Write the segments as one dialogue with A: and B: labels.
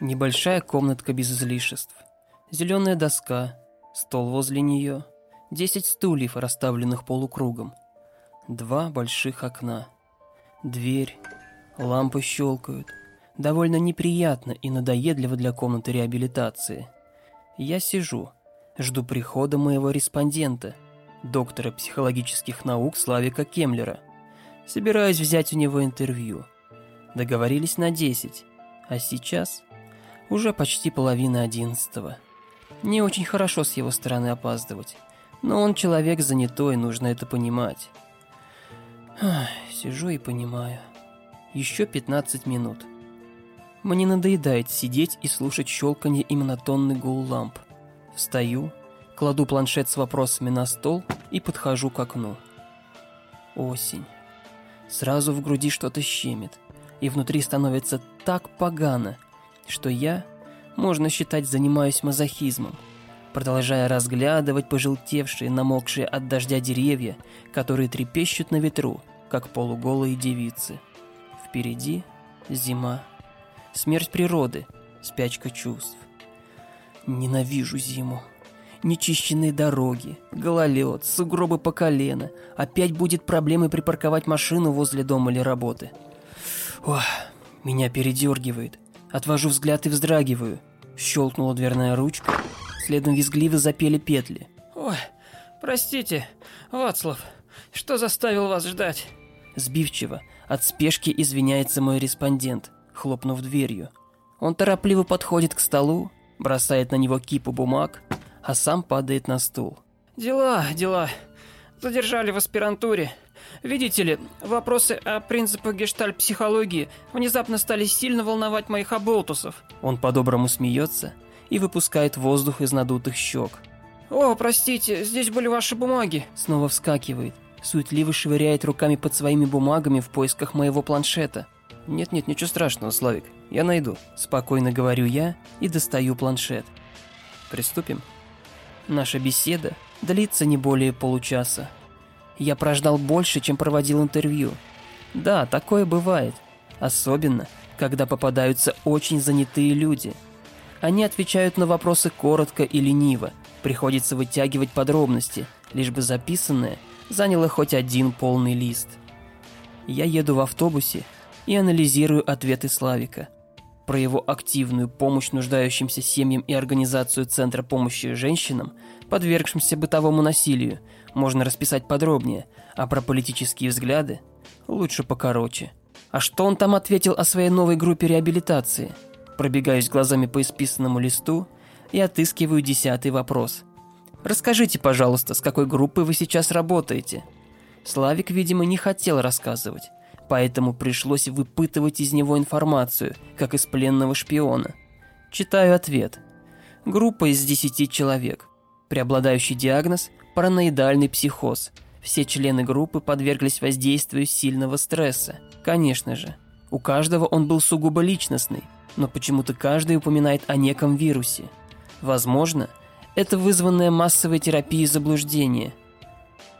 A: Небольшая комнатка без излишеств. Зеленая доска, стол возле нее, десять стульев, расставленных полукругом. Два больших окна. Дверь. Лампы щелкают. Довольно неприятно и надоедливо для комнаты реабилитации. Я сижу, жду прихода моего респондента, доктора психологических наук Славика Кемлера. Собираюсь взять у него интервью. Договорились на 10, а сейчас уже почти половина одиннадцатого. Не очень хорошо с его стороны опаздывать, но он человек занятой, нужно это понимать. Ах, сижу и понимаю. Еще 15 минут. Мне надоедает сидеть и слушать щелканье и монотонный гул ламп. Встаю, кладу планшет с вопросами на стол и подхожу к окну. Осень. Сразу в груди что-то щемит, и внутри становится так погано – что я, можно считать, занимаюсь мазохизмом, продолжая разглядывать пожелтевшие, намокшие от дождя деревья, которые трепещут на ветру, как полуголые девицы. Впереди зима, смерть природы, спячка чувств. Ненавижу зиму. Нечищенные дороги, гололед, сугробы по колено. Опять будет проблемой припарковать машину возле дома или работы. Ох, меня передергивает. Отвожу взгляд и вздрагиваю. Щелкнула дверная ручка. Следом визгливо запели петли.
B: «Ой, простите, Вацлав, что заставил вас ждать?»
A: Сбивчиво, от спешки извиняется мой респондент, хлопнув дверью. Он торопливо подходит к столу, бросает на него кипу бумаг, а сам падает на стул.
B: «Дела, дела. Задержали в аспирантуре. Видите ли, вопросы о принципах гештальт-психологии внезапно стали сильно волновать моих оболтусов.
A: Он по-доброму смеется и выпускает воздух из надутых щек.
B: «О, простите, здесь были ваши бумаги!»
A: Снова вскакивает, суетливо швыряет руками под своими бумагами в поисках моего планшета. «Нет-нет, ничего страшного, Славик, я найду», – спокойно говорю я и достаю планшет. «Приступим?» Наша беседа длится не более получаса. Я прождал больше, чем проводил интервью. Да, такое бывает. Особенно, когда попадаются очень занятые люди. Они отвечают на вопросы коротко и лениво. Приходится вытягивать подробности, лишь бы записанное заняло хоть один полный лист. Я еду в автобусе и анализирую ответы Славика. Про его активную помощь нуждающимся семьям и организацию Центра помощи женщинам, подвергшимся бытовому насилию – можно расписать подробнее, а про политические взгляды лучше покороче. А что он там ответил о своей новой группе реабилитации? Пробегаюсь глазами по исписанному листу и отыскиваю десятый вопрос. «Расскажите, пожалуйста, с какой группы вы сейчас работаете?» Славик, видимо, не хотел рассказывать, поэтому пришлось выпытывать из него информацию, как из пленного шпиона. Читаю ответ. Группа из 10 человек. Преобладающий диагноз параноидальный психоз. Все члены группы подверглись воздействию сильного стресса. Конечно же, у каждого он был сугубо личностный, но почему-то каждый упоминает о неком вирусе. Возможно, это вызванное массовой терапией заблуждение.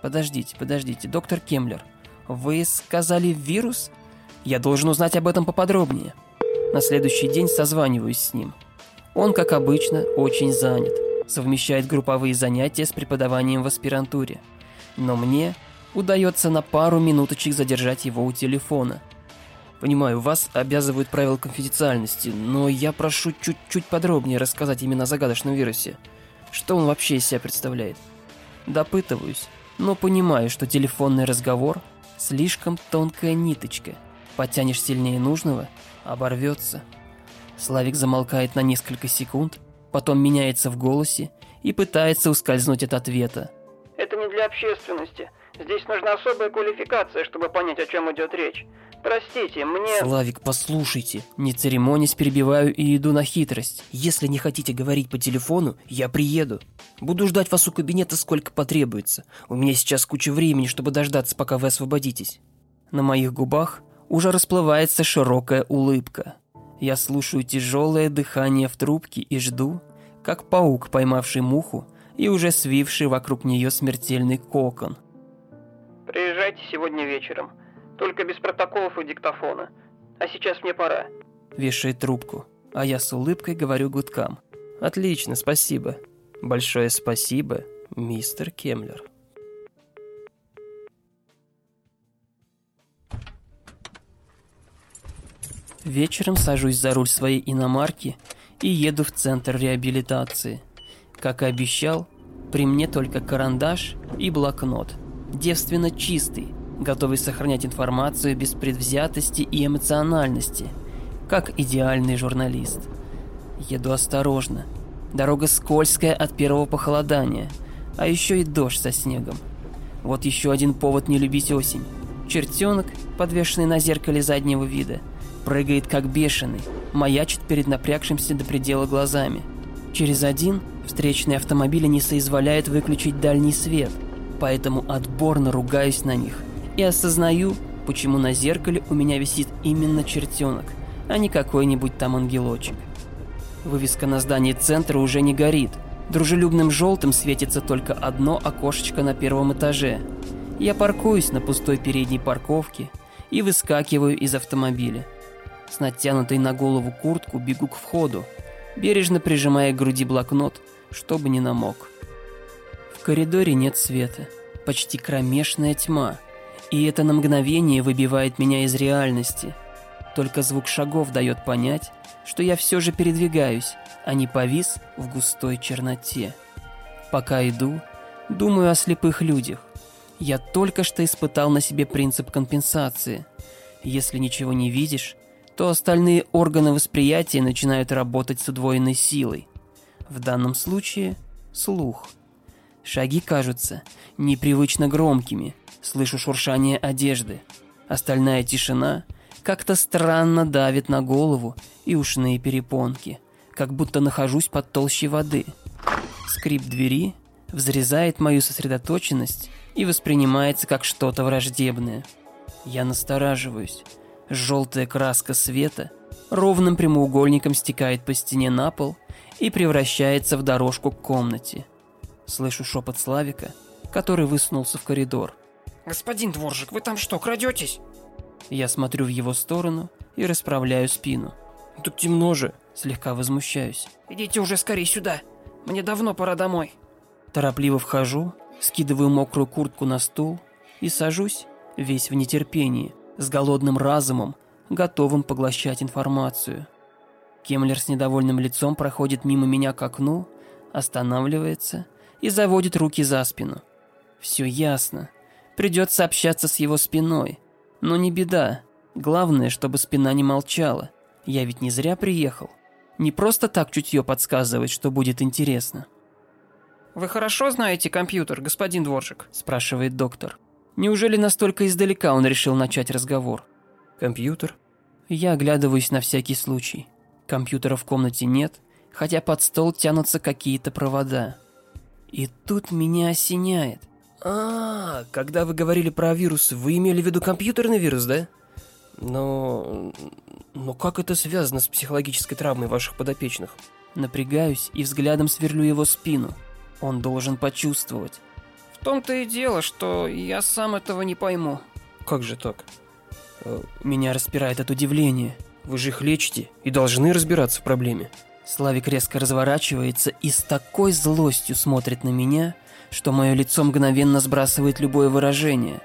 A: Подождите, подождите, доктор Кемлер, вы сказали вирус? Я должен узнать об этом поподробнее. На следующий день созваниваюсь с ним. Он, как обычно, очень занят совмещает групповые занятия с преподаванием в аспирантуре. Но мне удается на пару минуточек задержать его у телефона. Понимаю, вас обязывают правила конфиденциальности, но я прошу чуть-чуть подробнее рассказать именно о загадочном вирусе. Что он вообще из себя представляет? Допытываюсь, но понимаю, что телефонный разговор – слишком тонкая ниточка. Потянешь сильнее нужного – оборвется. Славик замолкает на несколько секунд – потом меняется в голосе и пытается ускользнуть от ответа.
B: «Это не для общественности. Здесь нужна особая квалификация, чтобы понять, о чем идет речь. Простите, мне...
A: Славик, послушайте. Не церемонясь, перебиваю и иду на хитрость. Если не хотите говорить по телефону, я приеду. Буду ждать вас у кабинета сколько потребуется. У меня сейчас куча времени, чтобы дождаться, пока вы освободитесь. На моих губах уже расплывается широкая улыбка. Я слушаю тяжелое дыхание в трубке и жду, как паук, поймавший муху и уже свивший вокруг нее смертельный кокон.
B: «Приезжайте сегодня вечером, только без протоколов и диктофона. А сейчас мне пора».
A: Вешает трубку, а я с улыбкой говорю гудкам. «Отлично, спасибо. Большое спасибо, мистер Кемлер». Вечером сажусь за руль своей иномарки и еду в центр реабилитации. Как и обещал, при мне только карандаш и блокнот. Девственно чистый, готовый сохранять информацию без предвзятости и эмоциональности, как идеальный журналист. Еду осторожно. Дорога скользкая от первого похолодания, а еще и дождь со снегом. Вот еще один повод не любить осень. Чертенок, подвешенный на зеркале заднего вида – прыгает как бешеный, маячит перед напрягшимся до предела глазами. Через один встречный автомобиль не соизволяет выключить дальний свет, поэтому отборно ругаюсь на них и осознаю, почему на зеркале у меня висит именно чертенок, а не какой-нибудь там ангелочек. Вывеска на здании центра уже не горит. Дружелюбным желтым светится только одно окошечко на первом этаже. Я паркуюсь на пустой передней парковке и выскакиваю из автомобиля. С натянутой на голову куртку бегу к входу, бережно прижимая к груди блокнот, чтобы не намок. В коридоре нет света, почти кромешная тьма, и это на мгновение выбивает меня из реальности. Только звук шагов дает понять, что я все же передвигаюсь, а не повис в густой черноте. Пока иду, думаю о слепых людях. Я только что испытал на себе принцип компенсации. Если ничего не видишь, то остальные органы восприятия начинают работать с удвоенной силой. В данном случае – слух. Шаги кажутся непривычно громкими, слышу шуршание одежды. Остальная тишина как-то странно давит на голову и ушные перепонки, как будто нахожусь под толщей воды. Скрип двери взрезает мою сосредоточенность и воспринимается как что-то враждебное. Я настораживаюсь – Желтая краска света ровным прямоугольником стекает по стене на пол и превращается в дорожку к комнате. Слышу шепот Славика, который высунулся в коридор.
B: «Господин Дворжик, вы там что, крадетесь?»
A: Я смотрю в его сторону и расправляю спину.
B: «Тут темно же!»
A: Слегка возмущаюсь.
B: «Идите уже скорее сюда! Мне давно пора домой!»
A: Торопливо вхожу, скидываю мокрую куртку на стул и сажусь, весь в нетерпении – с голодным разумом, готовым поглощать информацию. Кемлер с недовольным лицом проходит мимо меня к окну, останавливается и заводит руки за спину. Все ясно. Придется общаться с его спиной. Но не беда. Главное, чтобы спина не молчала. Я ведь не зря приехал. Не просто так чутье подсказывает, что будет интересно.
B: «Вы хорошо знаете компьютер, господин Дворжик?»
A: – спрашивает доктор. Неужели настолько издалека он решил начать разговор?
B: Компьютер?
A: Я оглядываюсь на всякий случай. Компьютера в комнате нет, хотя под стол тянутся какие-то провода. И тут меня осеняет.
B: А, а, когда вы говорили про вирус, вы имели в виду компьютерный вирус, да? Но... Но как это связано с психологической травмой ваших подопечных?
A: Напрягаюсь и взглядом сверлю его спину. Он должен почувствовать
B: том-то и дело, что я сам этого не пойму.
A: Как же так? Э, меня распирает от удивления. Вы же их лечите и должны разбираться в проблеме. Славик резко разворачивается и с такой злостью смотрит на меня, что мое лицо мгновенно сбрасывает любое выражение.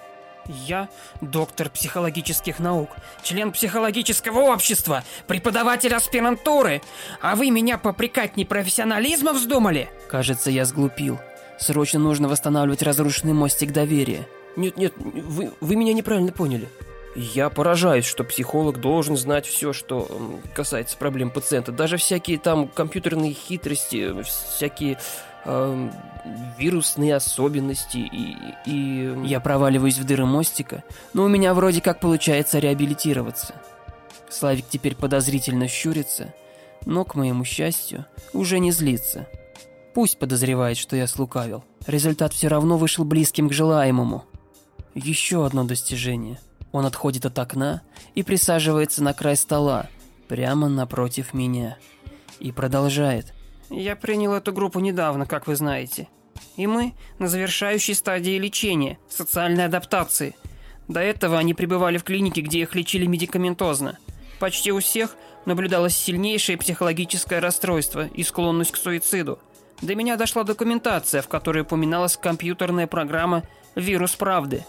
B: Я доктор психологических наук, член психологического общества, преподаватель аспирантуры, а вы меня попрекать непрофессионализма вздумали?
A: Кажется, я сглупил. Срочно нужно восстанавливать разрушенный мостик доверия.
B: Нет-нет, вы, вы меня неправильно поняли. Я поражаюсь, что психолог должен знать все, что касается проблем пациента. Даже всякие там компьютерные хитрости, всякие э, вирусные особенности и, и...
A: Я проваливаюсь в дыры мостика, но у меня вроде как получается реабилитироваться. Славик теперь подозрительно щурится, но, к моему счастью, уже не злится. Пусть подозревает, что я слукавил. Результат все равно вышел близким к желаемому. Еще одно достижение. Он отходит от окна и присаживается на край стола, прямо напротив меня. И продолжает.
B: «Я принял эту группу недавно, как вы знаете. И мы на завершающей стадии лечения, социальной адаптации. До этого они пребывали в клинике, где их лечили медикаментозно.
A: Почти у всех наблюдалось сильнейшее психологическое расстройство и склонность к суициду – до меня дошла документация, в которой упоминалась компьютерная программа «Вирус правды».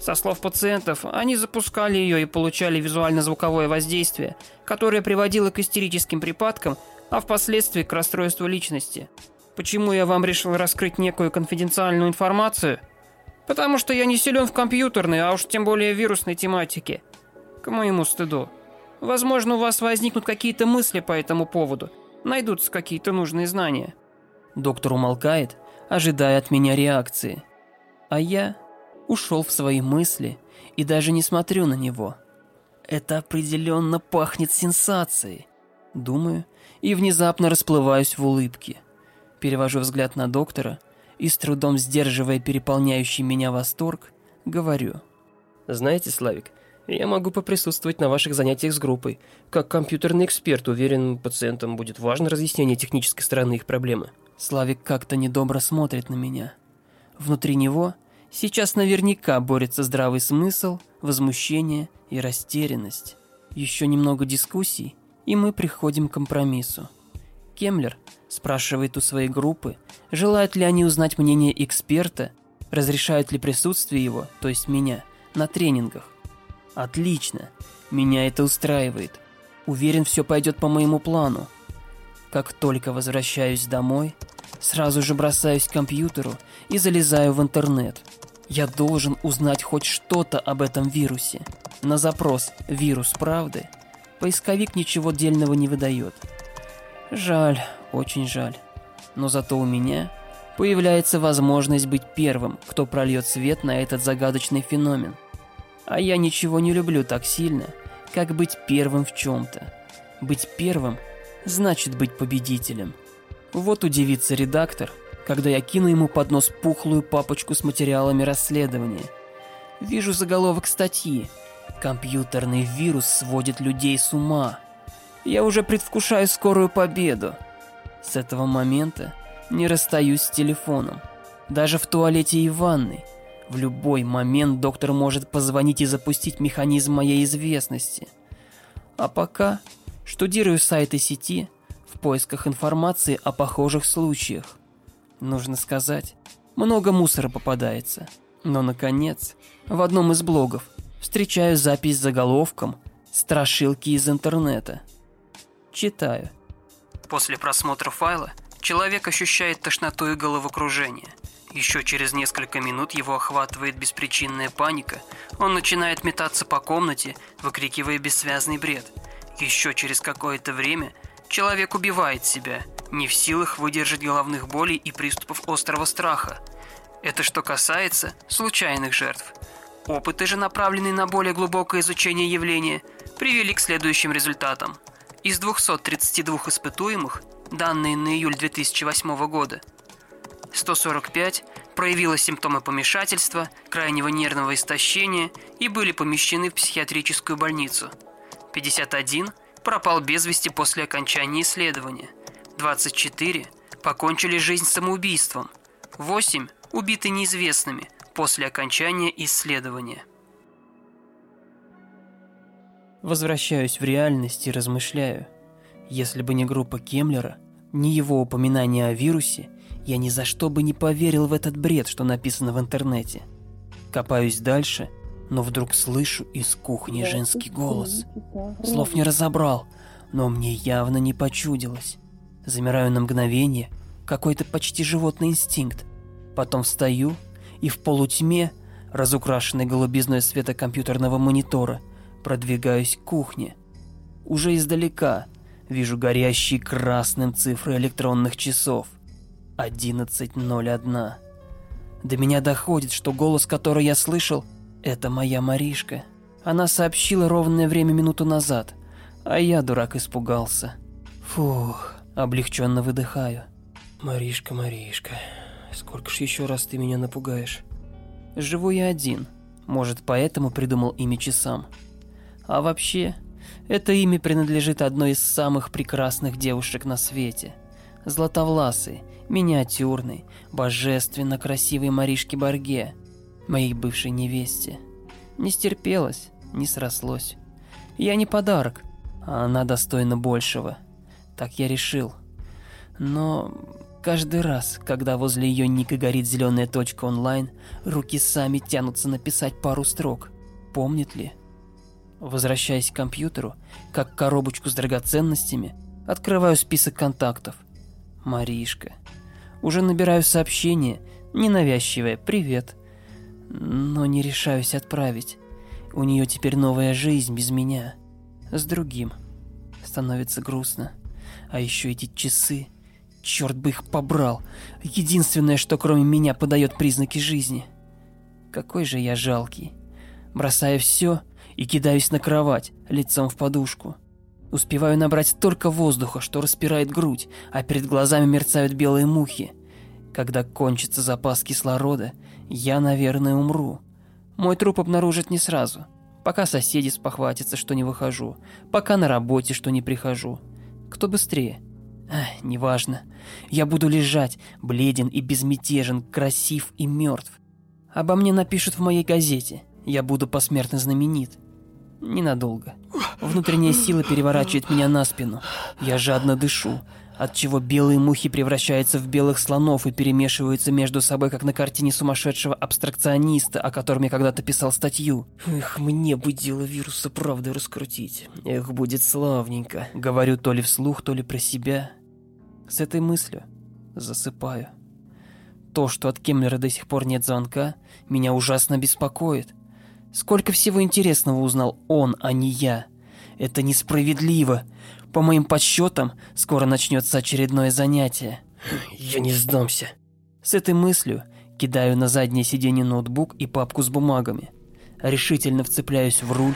A: Со слов пациентов, они запускали ее и получали визуально-звуковое воздействие, которое приводило к истерическим припадкам, а впоследствии к расстройству личности. Почему я вам решил раскрыть некую конфиденциальную информацию? Потому что я не силен в компьютерной, а уж тем более вирусной тематике. К моему стыду. Возможно, у вас возникнут какие-то мысли по этому поводу. Найдутся какие-то нужные знания. Доктор умолкает, ожидая от меня реакции. А я ушел в свои мысли и даже не смотрю на него. Это определенно пахнет сенсацией, думаю, и внезапно расплываюсь в улыбке. Перевожу взгляд на доктора и, с трудом сдерживая переполняющий меня восторг, говорю.
B: «Знаете, Славик, я могу поприсутствовать на ваших занятиях с группой. Как компьютерный эксперт, уверен, пациентам будет важно разъяснение технической стороны их проблемы».
A: Славик как-то недобро смотрит на меня. Внутри него сейчас наверняка борется здравый смысл, возмущение и растерянность. Еще немного дискуссий, и мы приходим к компромиссу. Кемлер спрашивает у своей группы, желают ли они узнать мнение эксперта, разрешают ли присутствие его, то есть меня, на тренингах. Отлично, меня это устраивает. Уверен, все пойдет по моему плану. Как только возвращаюсь домой, сразу же бросаюсь к компьютеру и залезаю в интернет. Я должен узнать хоть что-то об этом вирусе. На запрос «Вирус правды» поисковик ничего дельного не выдает. Жаль, очень жаль. Но зато у меня появляется возможность быть первым, кто прольет свет на этот загадочный феномен. А я ничего не люблю так сильно, как быть первым в чем-то. Быть первым – значит быть победителем. Вот удивится редактор, когда я кину ему под нос пухлую папочку с материалами расследования. Вижу заголовок статьи. «Компьютерный вирус сводит людей с ума». Я уже предвкушаю скорую победу. С этого момента не расстаюсь с телефоном. Даже в туалете и в ванной. В любой момент доктор может позвонить и запустить механизм моей известности. А пока Штудирую сайты сети в поисках информации о похожих случаях. Нужно сказать, много мусора попадается. Но, наконец, в одном из блогов встречаю запись с заголовком «Страшилки из интернета». Читаю. После просмотра файла человек ощущает тошноту и головокружение. Еще через несколько минут его охватывает беспричинная паника. Он начинает метаться по комнате, выкрикивая бессвязный бред – еще через какое-то время человек убивает себя, не в силах выдержать головных болей и приступов острого страха. Это что касается случайных жертв. Опыты же, направленные на более глубокое изучение явления, привели к следующим результатам. Из 232 испытуемых, данные на июль 2008 года, 145 проявила симптомы помешательства, крайнего нервного истощения и были помещены в психиатрическую больницу – 51 пропал без вести после окончания исследования. 24 покончили жизнь самоубийством. 8 убиты неизвестными после окончания исследования. Возвращаюсь в реальность и размышляю. Если бы не группа Кемлера, не его упоминание о вирусе, я ни за что бы не поверил в этот бред, что написано в интернете. Копаюсь дальше но вдруг слышу из кухни женский голос. Слов не разобрал, но мне явно не почудилось. Замираю на мгновение, какой-то почти животный инстинкт. Потом встаю и в полутьме, разукрашенной голубизной света компьютерного монитора, продвигаюсь к кухне. Уже издалека вижу горящие красным цифры электронных часов. 11.01. До меня доходит, что голос, который я слышал – «Это моя Маришка. Она сообщила ровное время минуту назад, а я, дурак, испугался. Фух, облегченно выдыхаю». «Маришка, Маришка, сколько ж еще раз ты меня напугаешь?» «Живу я один. Может, поэтому придумал имя часам. А вообще, это имя принадлежит одной из самых прекрасных девушек на свете. Златовласый, миниатюрный, божественно красивый Маришке Барге моей бывшей невесте. Не стерпелось, не срослось. Я не подарок, а она достойна большего. Так я решил. Но каждый раз, когда возле ее ника горит зеленая точка онлайн, руки сами тянутся написать пару строк. Помнит ли? Возвращаясь к компьютеру, как коробочку с драгоценностями, открываю список контактов. Маришка. Уже набираю сообщение, ненавязчивое «Привет», но не решаюсь отправить. У нее теперь новая жизнь без меня. С другим. Становится грустно. А еще эти часы. Черт бы их побрал. Единственное, что кроме меня подает признаки жизни. Какой же я жалкий. Бросаю все и кидаюсь на кровать, лицом в подушку. Успеваю набрать столько воздуха, что распирает грудь, а перед глазами мерцают белые мухи. Когда кончится запас кислорода – я, наверное, умру. Мой труп обнаружат не сразу. Пока соседи спохватятся, что не выхожу. Пока на работе, что не прихожу. Кто быстрее? Ах, неважно. Я буду лежать, бледен и безмятежен, красив и мертв. Обо мне напишут в моей газете. Я буду посмертно знаменит. Ненадолго. Внутренняя сила переворачивает меня на спину. Я жадно дышу отчего белые мухи превращаются в белых слонов и перемешиваются между собой, как на картине сумасшедшего абстракциониста, о котором я когда-то писал статью. Эх, мне бы дело вируса правды раскрутить. Эх, будет славненько. Говорю то ли вслух, то ли про себя. С этой мыслью засыпаю. То, что от Кемлера до сих пор нет звонка, меня ужасно беспокоит. Сколько всего интересного узнал он, а не я. Это несправедливо. По моим подсчетам, скоро начнется очередное занятие.
B: Я не сдамся.
A: С этой мыслью кидаю на заднее сиденье ноутбук и папку с бумагами. Решительно вцепляюсь в руль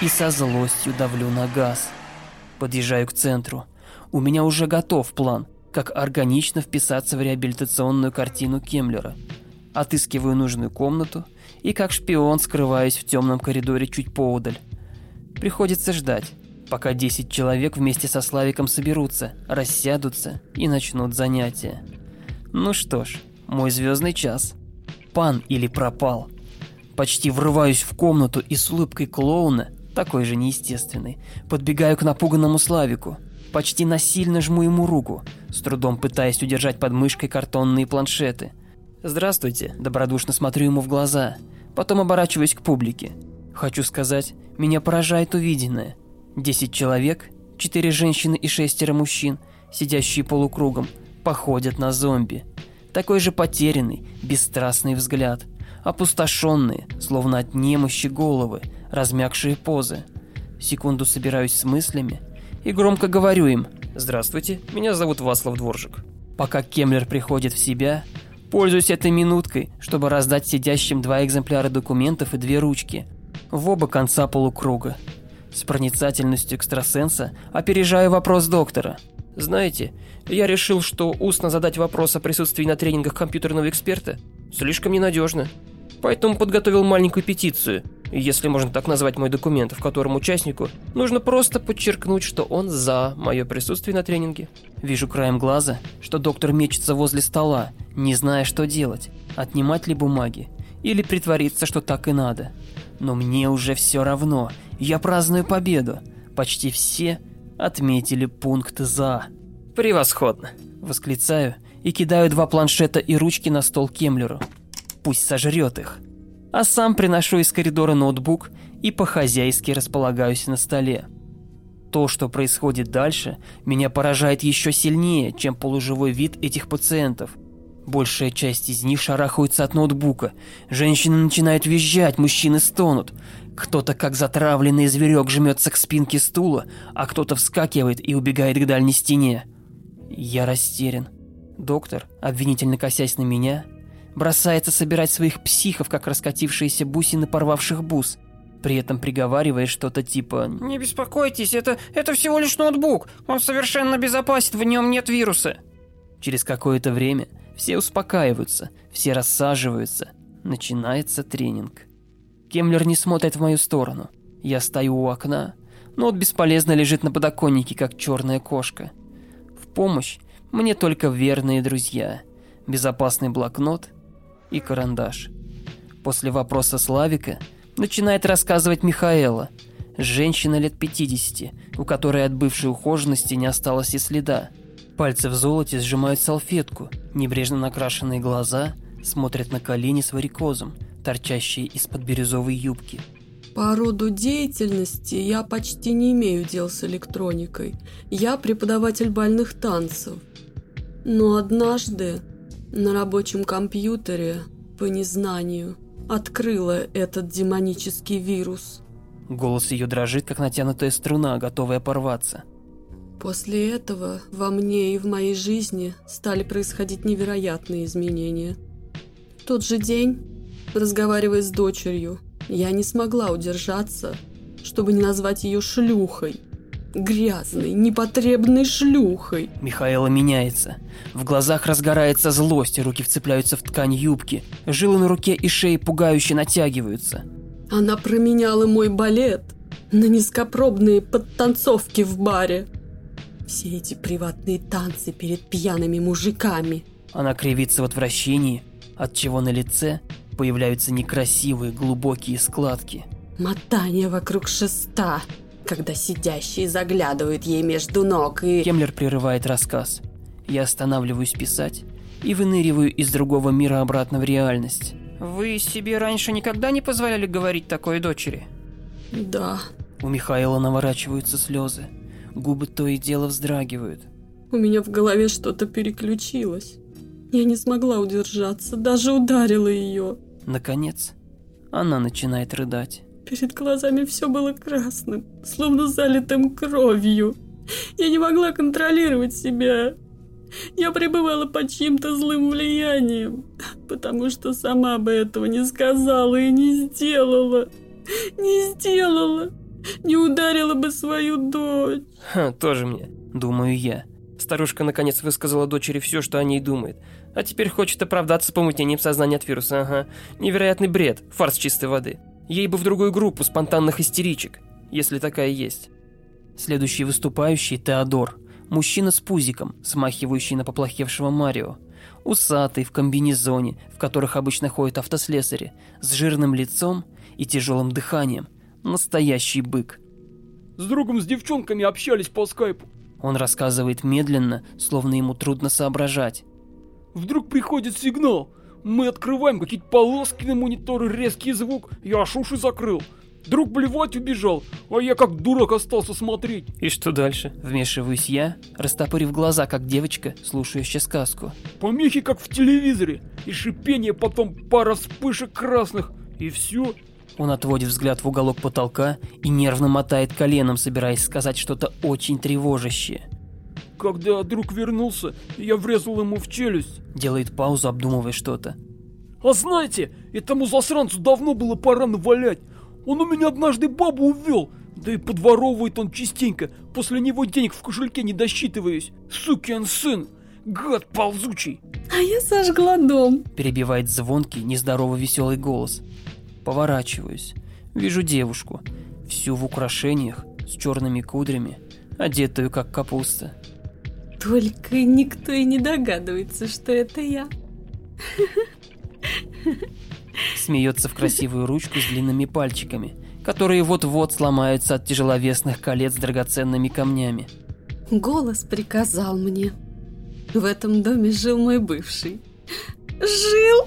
A: и со злостью давлю на газ. Подъезжаю к центру. У меня уже готов план, как органично вписаться в реабилитационную картину Кемлера. Отыскиваю нужную комнату и как шпион скрываюсь в темном коридоре чуть поодаль. Приходится ждать пока 10 человек вместе со Славиком соберутся, рассядутся и начнут занятия. Ну что ж, мой звездный час. Пан или пропал. Почти врываюсь в комнату и с улыбкой клоуна, такой же неестественный, подбегаю к напуганному Славику. Почти насильно жму ему руку, с трудом пытаясь удержать под мышкой картонные планшеты. «Здравствуйте», – добродушно смотрю ему в глаза, потом оборачиваюсь к публике. Хочу сказать, меня поражает увиденное – Десять человек, четыре женщины и шестеро мужчин, сидящие полукругом, походят на зомби. Такой же потерянный, бесстрастный взгляд. Опустошенные, словно от немощи головы, размягшие позы. Секунду собираюсь с мыслями и громко говорю им
B: «Здравствуйте, меня зовут Васлав Дворжик».
A: Пока Кемлер приходит в себя, пользуюсь этой минуткой, чтобы раздать сидящим два экземпляра документов и две ручки. В оба конца полукруга – с проницательностью экстрасенса опережаю вопрос доктора.
B: Знаете, я решил, что устно задать вопрос о присутствии на тренингах компьютерного эксперта слишком ненадежно. Поэтому подготовил маленькую петицию, если можно так назвать мой документ, в котором участнику нужно просто подчеркнуть, что он за мое присутствие на тренинге.
A: Вижу краем глаза, что доктор мечется возле стола, не зная, что делать, отнимать ли бумаги или притвориться, что так и надо. Но мне уже все равно. Я праздную победу. Почти все отметили пункт «За».
B: «Превосходно!»
A: – восклицаю и кидаю два планшета и ручки на стол Кемлеру. Пусть сожрет их. А сам приношу из коридора ноутбук и по-хозяйски располагаюсь на столе. То, что происходит дальше, меня поражает еще сильнее, чем полуживой вид этих пациентов – Большая часть из них шарахаются от ноутбука. Женщины начинают визжать, мужчины стонут. Кто-то, как затравленный зверек, жмется к спинке стула, а кто-то вскакивает и убегает к дальней стене. Я растерян. Доктор, обвинительно косясь на меня, бросается собирать своих психов, как раскатившиеся бусины порвавших бус, при этом приговаривая что-то типа
C: «Не беспокойтесь, это, это всего лишь ноутбук, он совершенно безопасен, в нем нет вируса».
A: Через какое-то время все успокаиваются, все рассаживаются. Начинается тренинг. Кемлер не смотрит в мою сторону. Я стою у окна. Нот бесполезно лежит на подоконнике, как черная кошка. В помощь мне только верные друзья. Безопасный блокнот и карандаш. После вопроса Славика начинает рассказывать Михаэла. Женщина лет 50, у которой от бывшей ухоженности не осталось и следа. Пальцы в золоте сжимают салфетку, небрежно накрашенные глаза смотрят на колени с варикозом, торчащие из-под бирюзовой юбки.
D: По роду деятельности я почти не имею дел с электроникой. Я преподаватель бальных танцев. Но однажды на рабочем компьютере по незнанию открыла этот демонический вирус.
A: Голос ее дрожит, как натянутая струна, готовая порваться –
D: После этого во мне и в моей жизни стали происходить невероятные изменения. В тот же день, разговаривая с дочерью, я не смогла удержаться, чтобы не назвать ее шлюхой. Грязной, непотребной шлюхой.
A: Михаила меняется. В глазах разгорается злость, руки вцепляются в ткань юбки. Жилы на руке и шее пугающе натягиваются.
D: Она променяла мой балет на низкопробные подтанцовки в баре. Все эти приватные танцы перед пьяными мужиками.
A: Она кривится в отвращении, от чего на лице появляются некрасивые глубокие складки.
D: Мотание вокруг шеста, когда сидящие заглядывают ей между ног и...
A: Кемлер прерывает рассказ. Я останавливаюсь писать Губы то и дело вздрагивают.
D: У меня в голове что-то переключилось. Я не смогла удержаться, даже ударила ее.
A: Наконец, она начинает рыдать.
D: Перед глазами все было красным, словно залитым кровью. Я не могла контролировать себя. Я пребывала под чьим-то злым влиянием, потому что сама бы этого не сказала и не сделала. Не сделала не ударила бы свою дочь.
B: Ха, тоже мне, думаю я. Старушка наконец высказала дочери все, что о ней думает. А теперь хочет оправдаться помутнением сознания от вируса, ага. Невероятный бред, фарс чистой воды. Ей бы в другую группу спонтанных истеричек, если такая есть.
A: Следующий выступающий – Теодор. Мужчина с пузиком, смахивающий на поплохевшего Марио. Усатый, в комбинезоне, в которых обычно ходят автослесари, с жирным лицом и тяжелым дыханием – настоящий бык.
E: С другом с девчонками общались по скайпу.
A: Он рассказывает медленно, словно ему трудно соображать.
E: Вдруг приходит сигнал. Мы открываем какие-то полоски на мониторы, резкий звук. Я аж уши закрыл. Друг блевать убежал, а я как дурак остался смотреть.
B: И что дальше?
A: Вмешиваюсь я, растопырив глаза, как девочка, слушающая сказку.
E: Помехи, как в телевизоре, и шипение, потом пара вспышек красных, и все.
A: Он отводит взгляд в уголок потолка и нервно мотает коленом, собираясь сказать что-то очень тревожащее.
E: «Когда друг вернулся, я врезал ему в челюсть», —
A: делает паузу, обдумывая что-то.
E: «А знаете, этому засранцу давно было пора навалять. Он у меня однажды бабу увел, да и подворовывает он частенько, после него денег в кошельке не досчитываюсь. Сукин сын, гад ползучий!»
D: «А я сожгла дом!»
A: – перебивает звонкий, нездорово веселый голос. Поворачиваюсь. Вижу девушку. Всю в украшениях, с черными кудрями, одетую как капуста.
D: Только никто и не догадывается, что это я.
A: Смеется в красивую ручку с длинными пальчиками, которые вот-вот сломаются от тяжеловесных колец с драгоценными камнями.
D: Голос приказал мне. В этом доме жил мой бывший. Жил!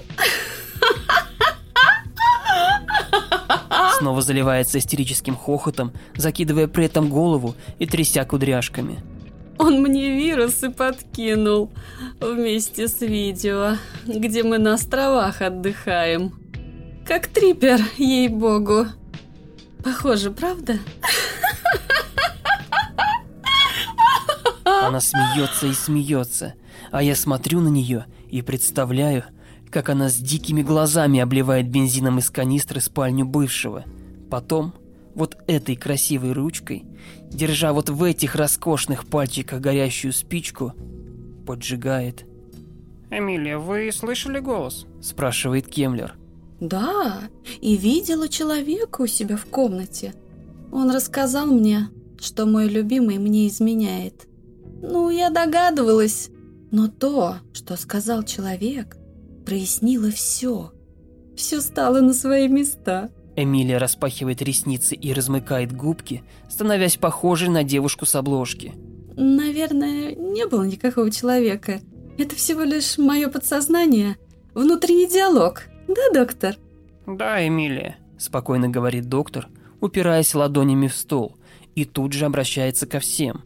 A: Снова заливается истерическим хохотом, закидывая при этом голову и тряся кудряшками.
D: Он мне вирусы подкинул вместе с видео, где мы на островах отдыхаем. Как трипер, ей-богу. Похоже, правда?
A: Она смеется и смеется, а я смотрю на нее и представляю, как она с дикими глазами обливает бензином из канистры спальню бывшего. Потом вот этой красивой ручкой, держа вот в этих роскошных пальчиках горящую спичку, поджигает.
C: «Эмилия, вы слышали голос?»
A: – спрашивает Кемлер.
D: «Да, и видела человека у себя в комнате. Он рассказал мне, что мой любимый мне изменяет. Ну, я догадывалась, но то, что сказал человек, прояснило все. Все стало на свои места.
A: Эмилия распахивает ресницы и размыкает губки, становясь похожей на девушку с обложки.
D: Наверное, не было никакого человека. Это всего лишь мое подсознание, внутренний диалог. Да, доктор?
C: Да, Эмилия,
A: спокойно говорит доктор, упираясь ладонями в стол, и тут же обращается ко всем.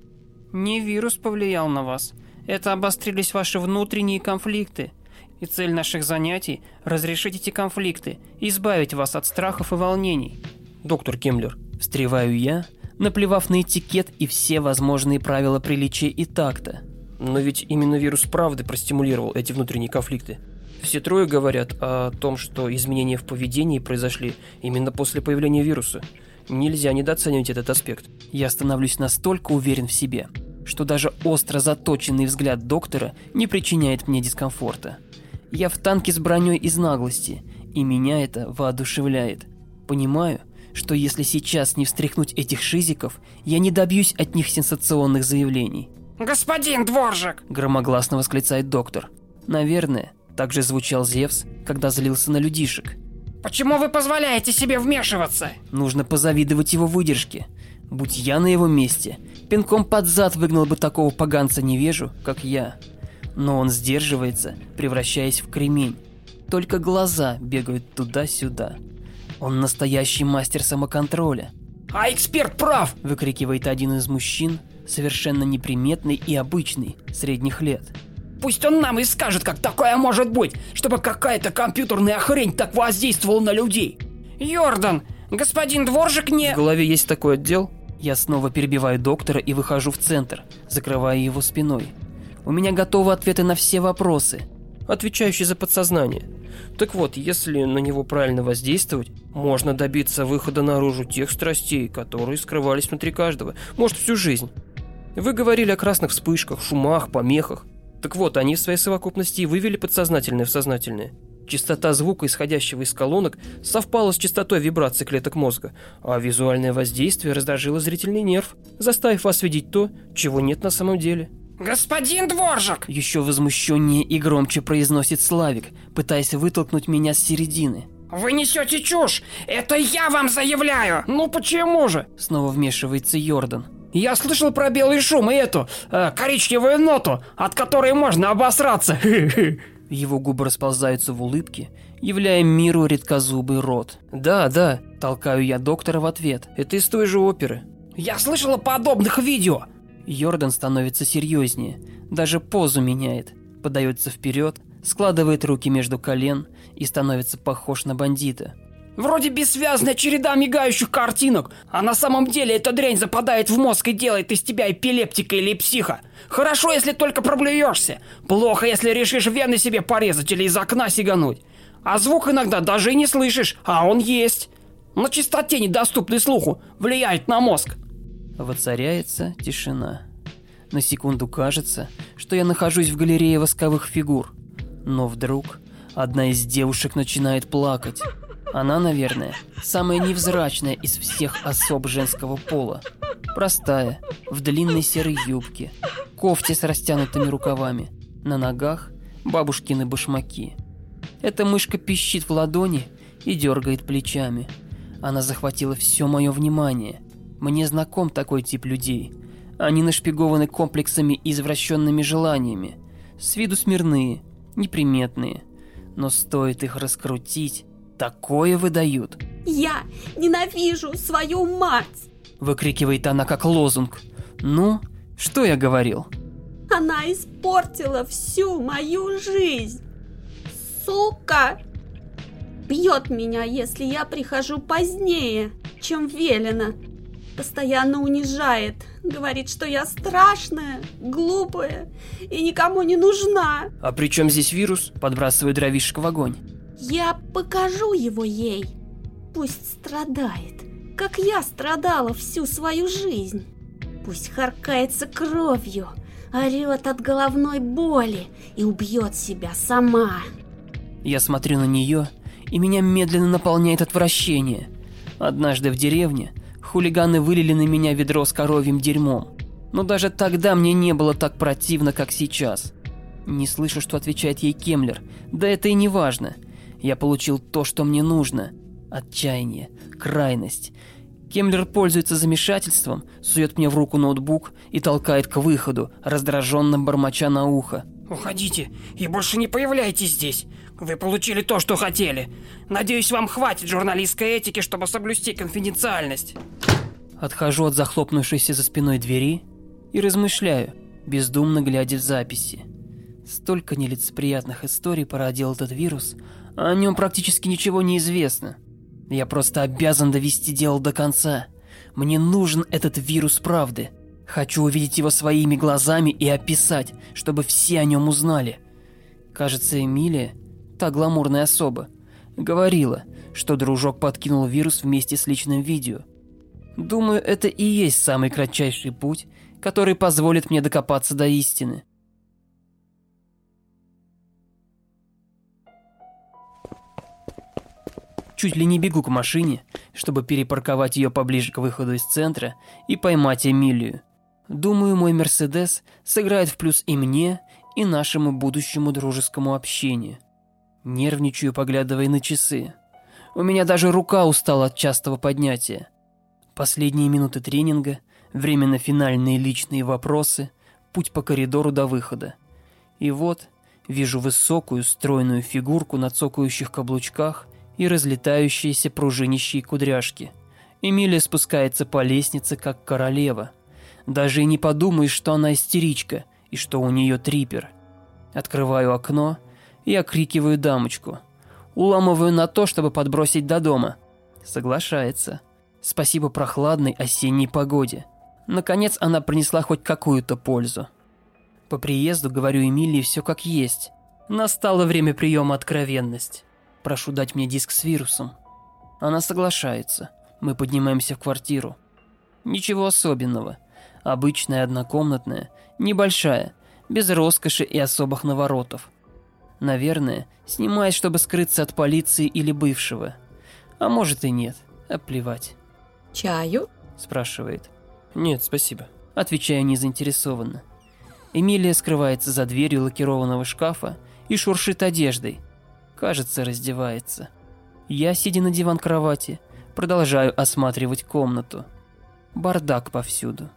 C: Не вирус повлиял на вас. Это обострились ваши внутренние конфликты – и цель наших занятий – разрешить эти конфликты и избавить вас от страхов и волнений.
B: Доктор Кемлер,
A: встреваю я, наплевав на этикет и все возможные правила приличия и такта.
B: Но ведь именно вирус правды простимулировал эти внутренние конфликты. Все трое говорят о том, что изменения в поведении произошли именно после появления вируса. Нельзя недооценивать этот аспект.
A: Я становлюсь настолько уверен в себе, что даже остро заточенный взгляд доктора не причиняет мне дискомфорта. Я в танке с броней из наглости, и меня это воодушевляет. Понимаю, что если сейчас не встряхнуть этих шизиков, я не добьюсь от них сенсационных заявлений.
C: «Господин Дворжик!»
A: – громогласно восклицает доктор. Наверное, также звучал Зевс, когда злился на людишек.
C: «Почему вы позволяете себе вмешиваться?»
A: Нужно позавидовать его выдержке. Будь я на его месте, пинком под зад выгнал бы такого поганца невежу, как я но он сдерживается, превращаясь в кремень. Только глаза бегают туда-сюда. Он настоящий мастер самоконтроля.
C: «А эксперт прав!»
A: – выкрикивает один из мужчин, совершенно неприметный и обычный, средних лет.
C: «Пусть он нам и скажет, как такое может быть, чтобы какая-то компьютерная хрень так воздействовала на людей!» «Йордан, господин Дворжик не...»
B: «В голове есть такой отдел?»
A: Я снова перебиваю доктора и выхожу в центр, закрывая его спиной. У меня готовы ответы на все вопросы.
B: Отвечающий за подсознание. Так вот, если на него правильно воздействовать, можно добиться выхода наружу тех страстей, которые скрывались внутри каждого, может, всю жизнь. Вы говорили о красных вспышках, шумах, помехах. Так вот, они в своей совокупности и вывели подсознательное в сознательное. Частота звука, исходящего из колонок, совпала с частотой вибраций клеток мозга, а визуальное воздействие раздражило зрительный нерв, заставив вас видеть то, чего нет на самом деле –
C: «Господин Дворжик!»
A: Еще возмущеннее и громче произносит Славик, пытаясь вытолкнуть меня с середины.
C: «Вы несете чушь! Это я вам заявляю! Ну почему же?»
A: Снова вмешивается Йордан.
C: «Я слышал про белый шум и эту, э, коричневую ноту, от которой можно обосраться!»
A: Его губы расползаются в улыбке, являя миру редкозубый рот.
B: «Да, да», –
A: толкаю я доктора в ответ.
B: «Это из той же оперы».
C: «Я слышала подобных видео!»
A: Йордан становится серьезнее, даже позу меняет, подается вперед, складывает руки между колен и становится похож на бандита.
C: Вроде бессвязная череда мигающих картинок, а на самом деле эта дрянь западает в мозг и делает из тебя эпилептика или психа. Хорошо, если только проблюешься. Плохо, если решишь вены себе порезать или из окна сигануть. А звук иногда даже и не слышишь, а он есть. На частоте, недоступной слуху, влияет на мозг.
A: Воцаряется тишина. На секунду кажется, что я нахожусь в галерее восковых фигур. Но вдруг одна из девушек начинает плакать. Она, наверное, самая невзрачная из всех особ женского пола. Простая, в длинной серой юбке, кофте с растянутыми рукавами, на ногах бабушкины башмаки. Эта мышка пищит в ладони и дергает плечами. Она захватила все мое внимание – мне знаком такой тип людей. Они нашпигованы комплексами и извращенными желаниями. С виду смирные, неприметные. Но стоит их раскрутить, такое выдают.
D: «Я ненавижу свою мать!»
A: Выкрикивает она как лозунг. «Ну, что я говорил?»
D: «Она испортила всю мою жизнь! Сука! Бьет меня, если я прихожу позднее, чем велено!» Постоянно унижает. Говорит, что я страшная, глупая и никому не нужна.
B: А при чем здесь вирус?
A: Подбрасываю дровишек в огонь.
D: Я покажу его ей. Пусть страдает, как я страдала всю свою жизнь. Пусть харкается кровью, орет от головной боли и убьет себя сама.
A: Я смотрю на нее, и меня медленно наполняет отвращение. Однажды в деревне – хулиганы вылили на меня ведро с коровьим дерьмом. Но даже тогда мне не было так противно, как сейчас. Не слышу, что отвечает ей Кемлер. Да это и не важно. Я получил то, что мне нужно. Отчаяние, крайность. Кемлер пользуется замешательством, сует мне в руку ноутбук и толкает к выходу, раздраженно бормоча на ухо.
C: «Уходите и больше не появляйтесь здесь. Вы получили то, что хотели. Надеюсь, вам хватит журналистской этики, чтобы соблюсти конфиденциальность.
A: Отхожу от захлопнувшейся за спиной двери и размышляю, бездумно глядя в записи. Столько нелицеприятных историй породил этот вирус, а о нем практически ничего не известно. Я просто обязан довести дело до конца. Мне нужен этот вирус правды. Хочу увидеть его своими глазами и описать, чтобы все о нем узнали. Кажется, Эмилия та гламурная особа, говорила, что дружок подкинул вирус вместе с личным видео. Думаю, это и есть самый кратчайший путь, который позволит мне докопаться до истины. Чуть ли не бегу к машине, чтобы перепарковать ее поближе к выходу из центра и поймать Эмилию. Думаю, мой Мерседес сыграет в плюс и мне, и нашему будущему дружескому общению. Нервничаю, поглядывая на часы. У меня даже рука устала от частого поднятия. Последние минуты тренинга, время на финальные личные вопросы, путь по коридору до выхода. И вот вижу высокую, стройную фигурку на цокающих каблучках и разлетающиеся пружинищие кудряшки. Эмилия спускается по лестнице, как королева. Даже и не подумаешь, что она истеричка и что у нее трипер. Открываю окно и окрикиваю дамочку. Уламываю на то, чтобы подбросить до дома. Соглашается. Спасибо прохладной осенней погоде. Наконец она принесла хоть какую-то пользу. По приезду говорю Эмилии все как есть. Настало время приема откровенность. Прошу дать мне диск с вирусом. Она соглашается. Мы поднимаемся в квартиру. Ничего особенного. Обычная однокомнатная, небольшая, без роскоши и особых наворотов. Наверное, снимаясь, чтобы скрыться от полиции или бывшего. А может и нет, а плевать.
D: «Чаю?»
A: – спрашивает.
B: «Нет, спасибо», –
A: отвечаю незаинтересованно. Эмилия скрывается за дверью лакированного шкафа и шуршит одеждой. Кажется, раздевается. Я, сидя на диван кровати, продолжаю осматривать комнату. Бардак повсюду.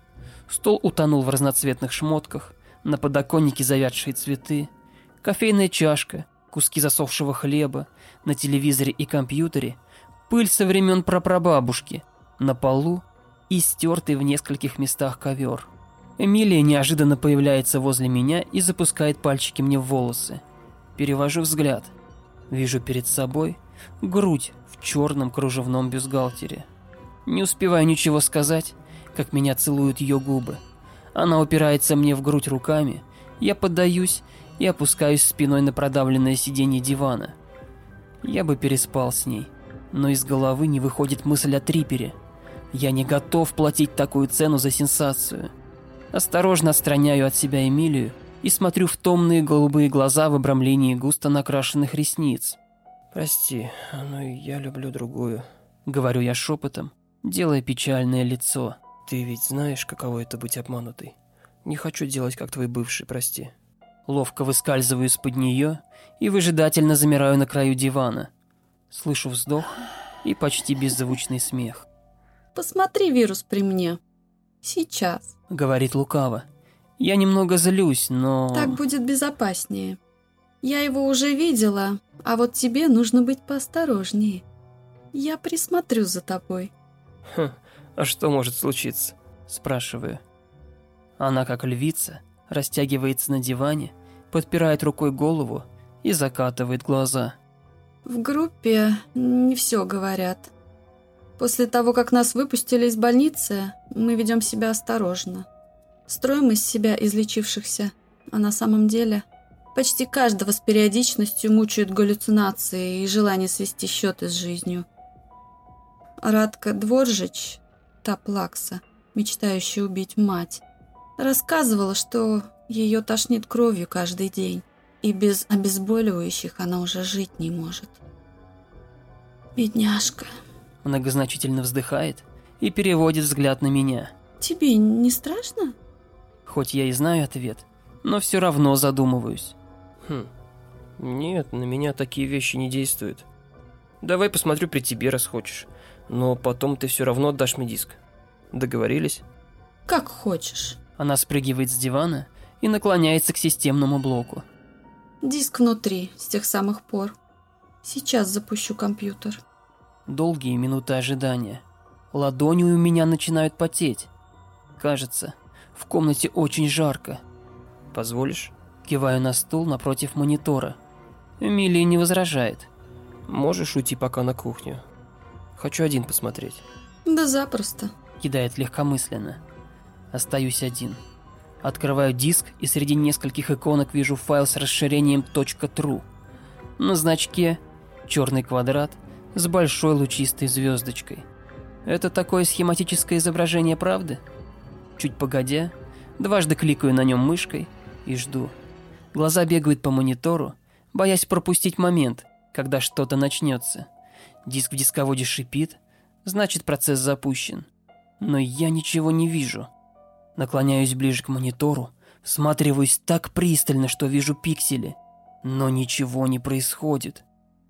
A: Стол утонул в разноцветных шмотках, на подоконнике завядшие цветы, кофейная чашка, куски засохшего хлеба, на телевизоре и компьютере, пыль со времен прапрабабушки, на полу и стертый в нескольких местах ковер. Эмилия неожиданно появляется возле меня и запускает пальчики мне в волосы. Перевожу взгляд. Вижу перед собой грудь в черном кружевном бюстгальтере. Не успеваю ничего сказать, как меня целуют ее губы. Она упирается мне в грудь руками, я поддаюсь и опускаюсь спиной на продавленное сиденье дивана. Я бы переспал с ней, но из головы не выходит мысль о трипере. Я не готов платить такую цену за сенсацию. Осторожно отстраняю от себя Эмилию и смотрю в томные голубые глаза в обрамлении густо накрашенных ресниц.
B: «Прости, но я люблю другую», —
A: говорю я шепотом, делая печальное лицо.
B: «Ты ведь знаешь, каково это быть обманутой? Не хочу делать, как твой бывший, прости».
A: Ловко выскальзываю из-под нее и выжидательно замираю на краю дивана. Слышу вздох и почти беззвучный смех.
D: «Посмотри вирус при мне. Сейчас», —
A: говорит лукаво. «Я немного злюсь, но...»
D: «Так будет безопаснее. Я его уже видела, а вот тебе нужно быть поосторожнее. Я присмотрю за тобой».
B: Хм, а что может случиться?»
A: – спрашиваю. Она, как львица, растягивается на диване подпирает рукой голову и закатывает глаза.
D: В группе не все говорят. После того, как нас выпустили из больницы, мы ведем себя осторожно. Строим из себя излечившихся, а на самом деле почти каждого с периодичностью мучают галлюцинации и желание свести счеты с жизнью. Радка Дворжич, та плакса, мечтающая убить мать, рассказывала, что ее тошнит кровью каждый день, и без обезболивающих она уже жить не может. Бедняжка.
A: Многозначительно вздыхает и переводит взгляд на меня.
D: Тебе не страшно?
A: Хоть я и знаю ответ, но все равно задумываюсь.
B: Хм. Нет, на меня такие вещи не действуют. Давай посмотрю при тебе, раз хочешь. Но потом ты все равно отдашь мне диск. Договорились?
D: Как
A: и наклоняется к системному блоку.
D: Диск внутри, с тех самых пор. Сейчас запущу компьютер.
A: Долгие минуты ожидания. Ладони у меня начинают потеть. Кажется, в комнате очень жарко.
B: Позволишь?
A: Киваю на стул напротив монитора. Эмилия не возражает.
B: Можешь уйти пока на кухню? Хочу один посмотреть.
D: Да запросто.
A: Кидает легкомысленно. Остаюсь один. Открываю диск и среди нескольких иконок вижу файл с расширением .tru. На значке черный квадрат с большой лучистой звездочкой. Это такое схематическое изображение правды? Чуть погодя, дважды кликаю на нем мышкой и жду. Глаза бегают по монитору, боясь пропустить момент, когда что-то начнется. Диск в дисководе шипит, значит процесс запущен. Но я ничего не вижу. Наклоняюсь ближе к монитору, всматриваюсь так пристально, что вижу пиксели. Но ничего не происходит.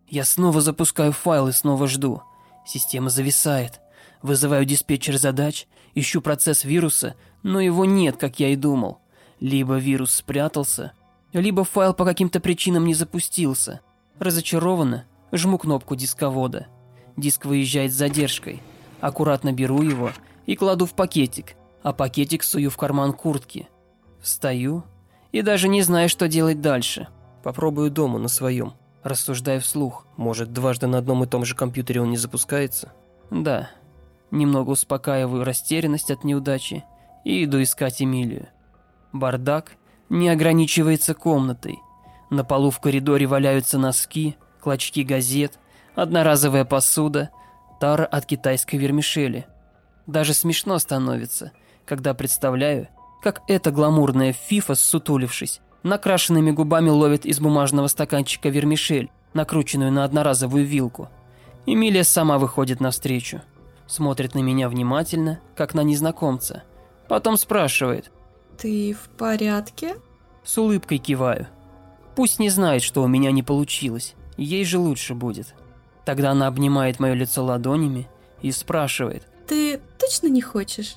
A: Я снова запускаю файл и снова жду. Система зависает. Вызываю диспетчер задач, ищу процесс вируса, но его нет, как я и думал. Либо вирус спрятался, либо файл по каким-то причинам не запустился. Разочарованно жму кнопку дисковода. Диск выезжает с задержкой. Аккуратно беру его и кладу в пакетик, а пакетик сую в карман куртки. Встаю и даже не знаю, что делать дальше.
B: Попробую дома на своем.
A: Рассуждаю вслух.
B: Может, дважды на одном и том же компьютере он не запускается?
A: Да. Немного успокаиваю растерянность от неудачи и иду искать Эмилию. Бардак не ограничивается комнатой. На полу в коридоре валяются носки, клочки газет, одноразовая посуда, тара от китайской вермишели. Даже смешно становится – когда представляю, как эта гламурная фифа, сутулившись, накрашенными губами ловит из бумажного стаканчика вермишель, накрученную на одноразовую вилку. Эмилия сама выходит навстречу. Смотрит на меня внимательно, как на незнакомца. Потом спрашивает.
D: «Ты в порядке?»
A: С улыбкой киваю. Пусть не знает, что у меня не получилось. Ей же лучше будет. Тогда она обнимает мое лицо ладонями и спрашивает.
D: «Ты точно не хочешь?»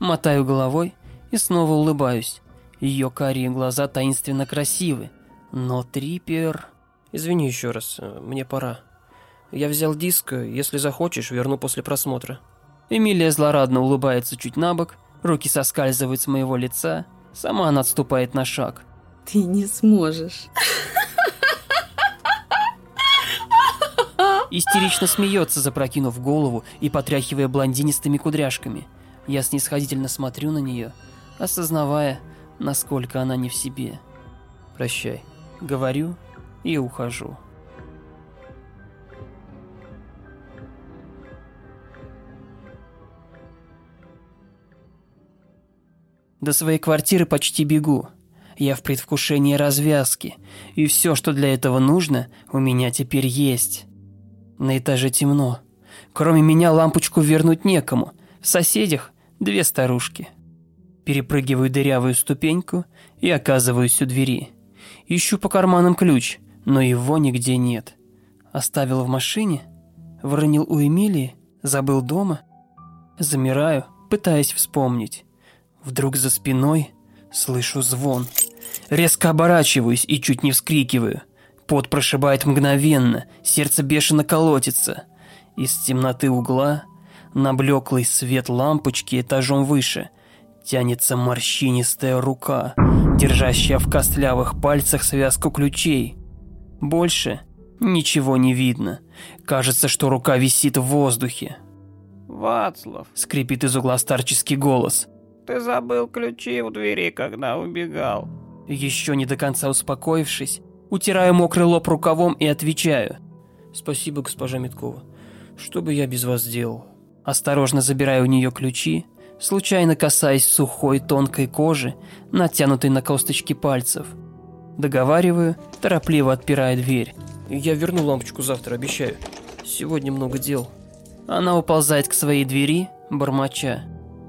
A: мотаю головой и снова улыбаюсь. Ее карие глаза таинственно красивы. Но Трипер...
B: «Извини еще раз, э, мне пора. Я взял диск, э, если захочешь, верну после просмотра».
A: Эмилия злорадно улыбается чуть на бок, руки соскальзывают с моего лица, сама она отступает на шаг.
D: «Ты не сможешь».
A: Истерично смеется, запрокинув голову и потряхивая блондинистыми кудряшками – я снисходительно смотрю на нее, осознавая, насколько она не в себе.
B: «Прощай», —
A: говорю и ухожу. До своей квартиры почти бегу. Я в предвкушении развязки, и все, что для этого нужно, у меня теперь есть. На этаже темно. Кроме меня лампочку вернуть некому, в соседях две старушки. Перепрыгиваю дырявую ступеньку и оказываюсь у двери. Ищу по карманам ключ, но его нигде нет. Оставил в машине, выронил у Эмилии, забыл дома. Замираю, пытаясь вспомнить. Вдруг за спиной слышу звон. Резко оборачиваюсь и чуть не вскрикиваю. Пот прошибает мгновенно, сердце бешено колотится. Из темноты угла на блеклый свет лампочки этажом выше. Тянется морщинистая рука, держащая в костлявых пальцах связку ключей. Больше ничего не видно. Кажется, что рука висит в воздухе.
C: «Вацлав», —
A: скрипит из угла старческий голос.
C: «Ты забыл ключи у двери, когда убегал».
A: Еще не до конца успокоившись, утираю мокрый лоб рукавом и отвечаю.
B: «Спасибо, госпожа Миткова. Что бы я без вас сделал?»
A: Осторожно забирая у нее ключи, случайно касаясь сухой тонкой кожи, натянутой на косточки пальцев. Договариваю, торопливо отпирая дверь.
B: «Я верну лампочку завтра, обещаю. Сегодня много дел».
A: Она уползает к своей двери, бормоча.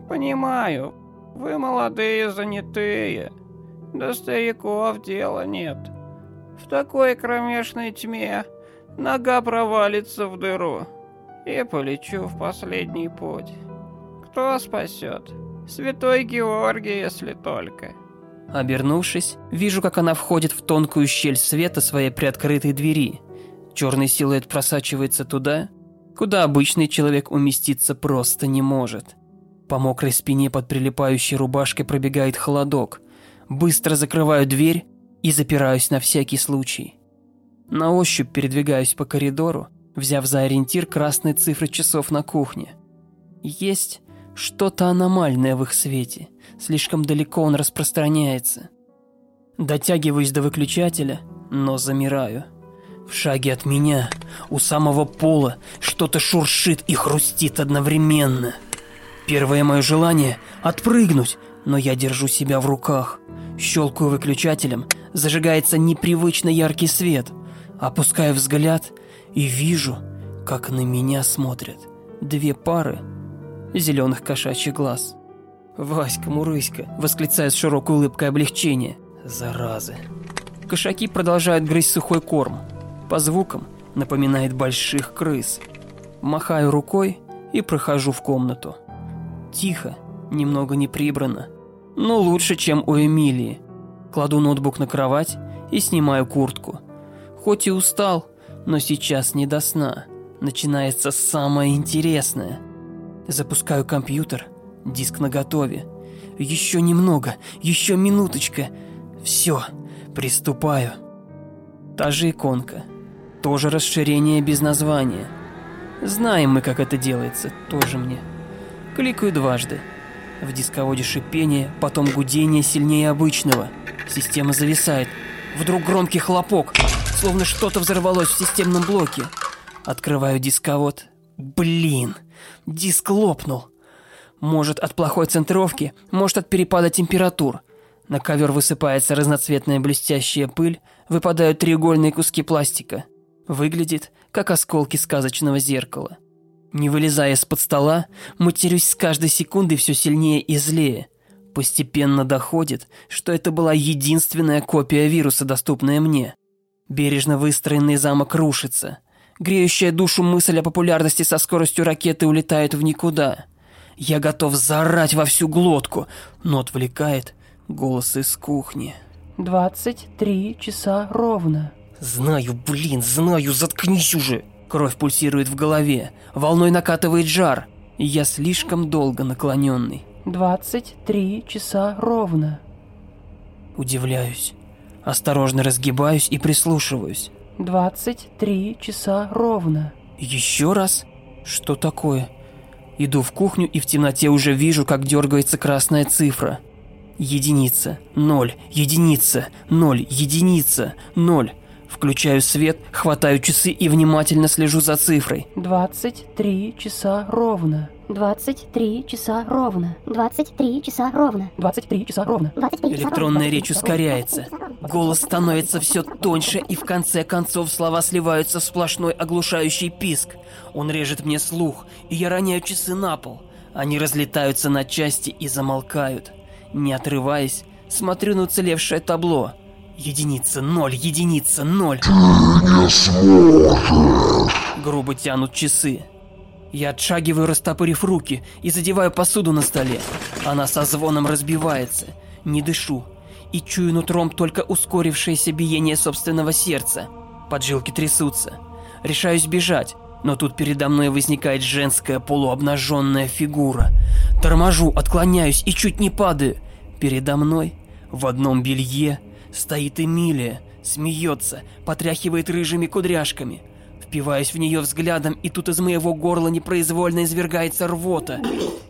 C: «Понимаю. Вы молодые, занятые. До стариков дела нет. В такой кромешной тьме нога провалится в дыру» и полечу в последний путь. Кто спасет? Святой Георгий, если только».
A: Обернувшись, вижу, как она входит в тонкую щель света своей приоткрытой двери. Черный силуэт просачивается туда, куда обычный человек уместиться просто не может. По мокрой спине под прилипающей рубашкой пробегает холодок. Быстро закрываю дверь и запираюсь на всякий случай. На ощупь передвигаюсь по коридору, взяв за ориентир красные цифры часов на кухне. Есть что-то аномальное в их свете, слишком далеко он распространяется. Дотягиваюсь до выключателя, но замираю. В шаге от меня, у самого пола, что-то шуршит и хрустит одновременно. Первое мое желание – отпрыгнуть, но я держу себя в руках. Щелкаю выключателем, зажигается непривычно яркий свет. Опускаю взгляд – и вижу, как на меня смотрят две пары зеленых кошачьих глаз. «Васька-мурыська!» – восклицает с широкой улыбкой облегчение. «Заразы!» Кошаки продолжают грызть сухой корм. По звукам напоминает больших крыс. Махаю рукой и прохожу в комнату. Тихо, немного не прибрано, но лучше, чем у Эмилии. Кладу ноутбук на кровать и снимаю куртку. Хоть и устал, но сейчас не до сна. Начинается самое интересное. Запускаю компьютер, диск наготове. Еще немного, еще минуточка. Все, приступаю. Та же иконка. Тоже расширение без названия. Знаем мы, как это делается, тоже мне. Кликаю дважды. В дисководе шипение, потом гудение сильнее обычного. Система зависает. Вдруг громкий хлопок словно что-то взорвалось в системном блоке. Открываю дисковод. Блин, диск лопнул. Может, от плохой центровки, может, от перепада температур. На ковер высыпается разноцветная блестящая пыль, выпадают треугольные куски пластика. Выглядит, как осколки сказочного зеркала. Не вылезая из-под стола, матерюсь с каждой секундой все сильнее и злее. Постепенно доходит, что это была единственная копия вируса, доступная мне. Бережно выстроенный замок рушится. Греющая душу мысль о популярности со скоростью ракеты улетает в никуда. Я готов заорать во всю глотку, но отвлекает голос из кухни.
C: 23 часа ровно.
A: Знаю, блин, знаю, заткнись уже. Кровь пульсирует в голове, волной накатывает жар. я слишком долго наклоненный.
C: 23 часа ровно.
A: Удивляюсь. Осторожно разгибаюсь и прислушиваюсь.
C: 23 часа ровно.
A: Еще раз? Что такое? Иду в кухню и в темноте уже вижу, как дергается красная цифра. Единица, ноль, единица, ноль, единица, ноль. Включаю свет, хватаю часы и внимательно слежу за цифрой.
C: 23 часа ровно.
F: 23 часа ровно. 23 часа ровно.
C: 23 часа ровно.
F: 23 часа
A: Электронная
F: ровно.
A: речь ускоряется. Голос становится все тоньше, и в конце концов слова сливаются в сплошной оглушающий писк. Он режет мне слух, и я роняю часы на пол. Они разлетаются на части и замолкают. Не отрываясь, смотрю на уцелевшее табло. Единица, ноль, единица, ноль. Ты не сможешь. Грубо тянут часы. Я отшагиваю, растопырив руки, и задеваю посуду на столе. Она со звоном разбивается. Не дышу. И чую нутром только ускорившееся биение собственного сердца. Поджилки трясутся. Решаюсь бежать, но тут передо мной возникает женская полуобнаженная фигура. Торможу, отклоняюсь и чуть не падаю. Передо мной в одном белье – Стоит Эмилия, смеется, потряхивает рыжими кудряшками. Впиваюсь в нее взглядом, и тут из моего горла непроизвольно извергается рвота.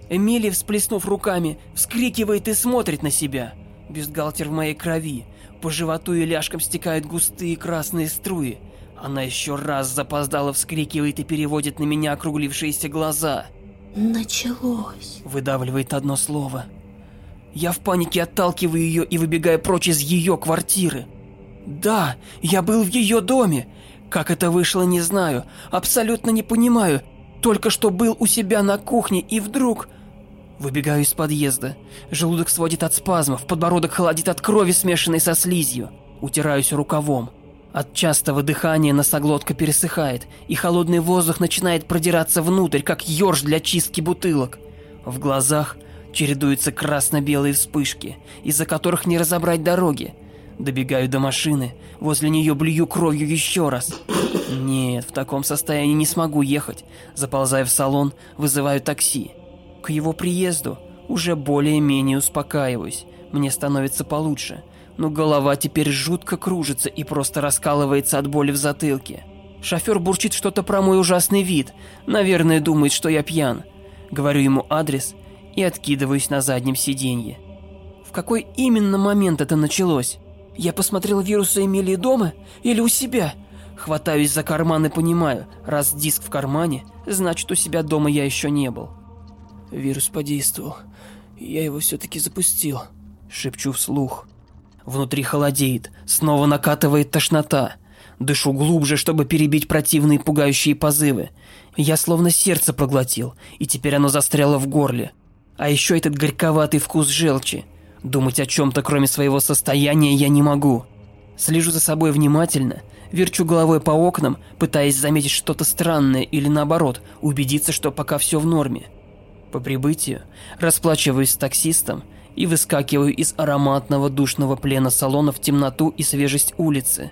A: Эмилия, всплеснув руками, вскрикивает и смотрит на себя. Бюстгальтер в моей крови. По животу и ляжкам стекают густые красные струи. Она еще раз запоздала вскрикивает и переводит на меня округлившиеся глаза.
D: «Началось», —
A: выдавливает одно слово. Я в панике отталкиваю ее и выбегаю прочь из ее квартиры. Да, я был в ее доме. Как это вышло, не знаю. Абсолютно не понимаю. Только что был у себя на кухне и вдруг... Выбегаю из подъезда. Желудок сводит от спазмов, подбородок холодит от крови, смешанной со слизью. Утираюсь рукавом. От частого дыхания носоглотка пересыхает, и холодный воздух начинает продираться внутрь, как ёрш для чистки бутылок. В глазах Чередуются красно-белые вспышки, из-за которых не разобрать дороги. Добегаю до машины, возле нее блюю кровью еще раз. Нет, в таком состоянии не смогу ехать. Заползаю в салон, вызываю такси. К его приезду уже более-менее успокаиваюсь. Мне становится получше. Но голова теперь жутко кружится и просто раскалывается от боли в затылке. Шофер бурчит что-то про мой ужасный вид. Наверное, думает, что я пьян. Говорю ему адрес, и откидываюсь на заднем сиденье. В какой именно момент это началось? Я посмотрел вируса Эмилии дома или у себя? Хватаюсь за карман и понимаю, раз диск в кармане, значит у себя дома я еще не был. Вирус подействовал. Я его все-таки запустил. Шепчу вслух. Внутри холодеет, снова накатывает тошнота. Дышу глубже, чтобы перебить противные пугающие позывы. Я словно сердце проглотил, и теперь оно застряло в горле. А еще этот горьковатый вкус желчи. Думать о чем-то, кроме своего состояния, я не могу. Слежу за собой внимательно, верчу головой по окнам, пытаясь заметить что-то странное или наоборот, убедиться, что пока все в норме. По прибытию расплачиваюсь с таксистом и выскакиваю из ароматного душного плена салона в темноту и свежесть улицы.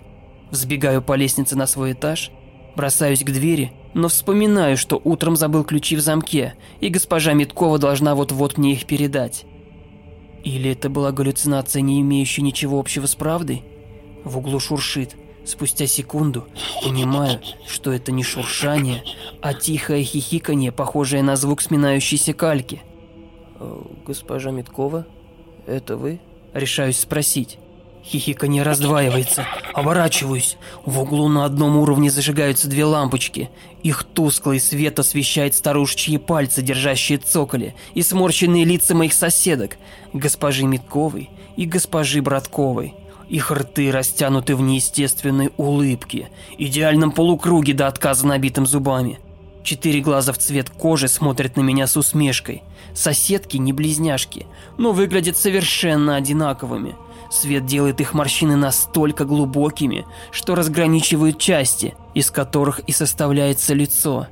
A: Взбегаю по лестнице на свой этаж Бросаюсь к двери, но вспоминаю, что утром забыл ключи в замке, и госпожа Миткова должна вот-вот мне их передать. Или это была галлюцинация, не имеющая ничего общего с правдой? В углу шуршит. Спустя секунду понимаю, что это не шуршание, а тихое хихиканье, похожее на звук сминающейся кальки. Э, «Госпожа Миткова, это вы?» Решаюсь спросить. Хихиканье раздваивается. Оборачиваюсь. В углу на одном уровне зажигаются две лампочки. Их тусклый свет освещает старушечьи пальцы, держащие цоколи, и сморщенные лица моих соседок, госпожи Митковой и госпожи Братковой. Их рты растянуты в неестественной улыбке, идеальном полукруге до отказа набитым зубами. Четыре глаза в цвет кожи смотрят на меня с усмешкой. Соседки не близняшки, но выглядят совершенно одинаковыми – Свет делает их морщины настолько глубокими, что разграничивают части, из которых и составляется лицо.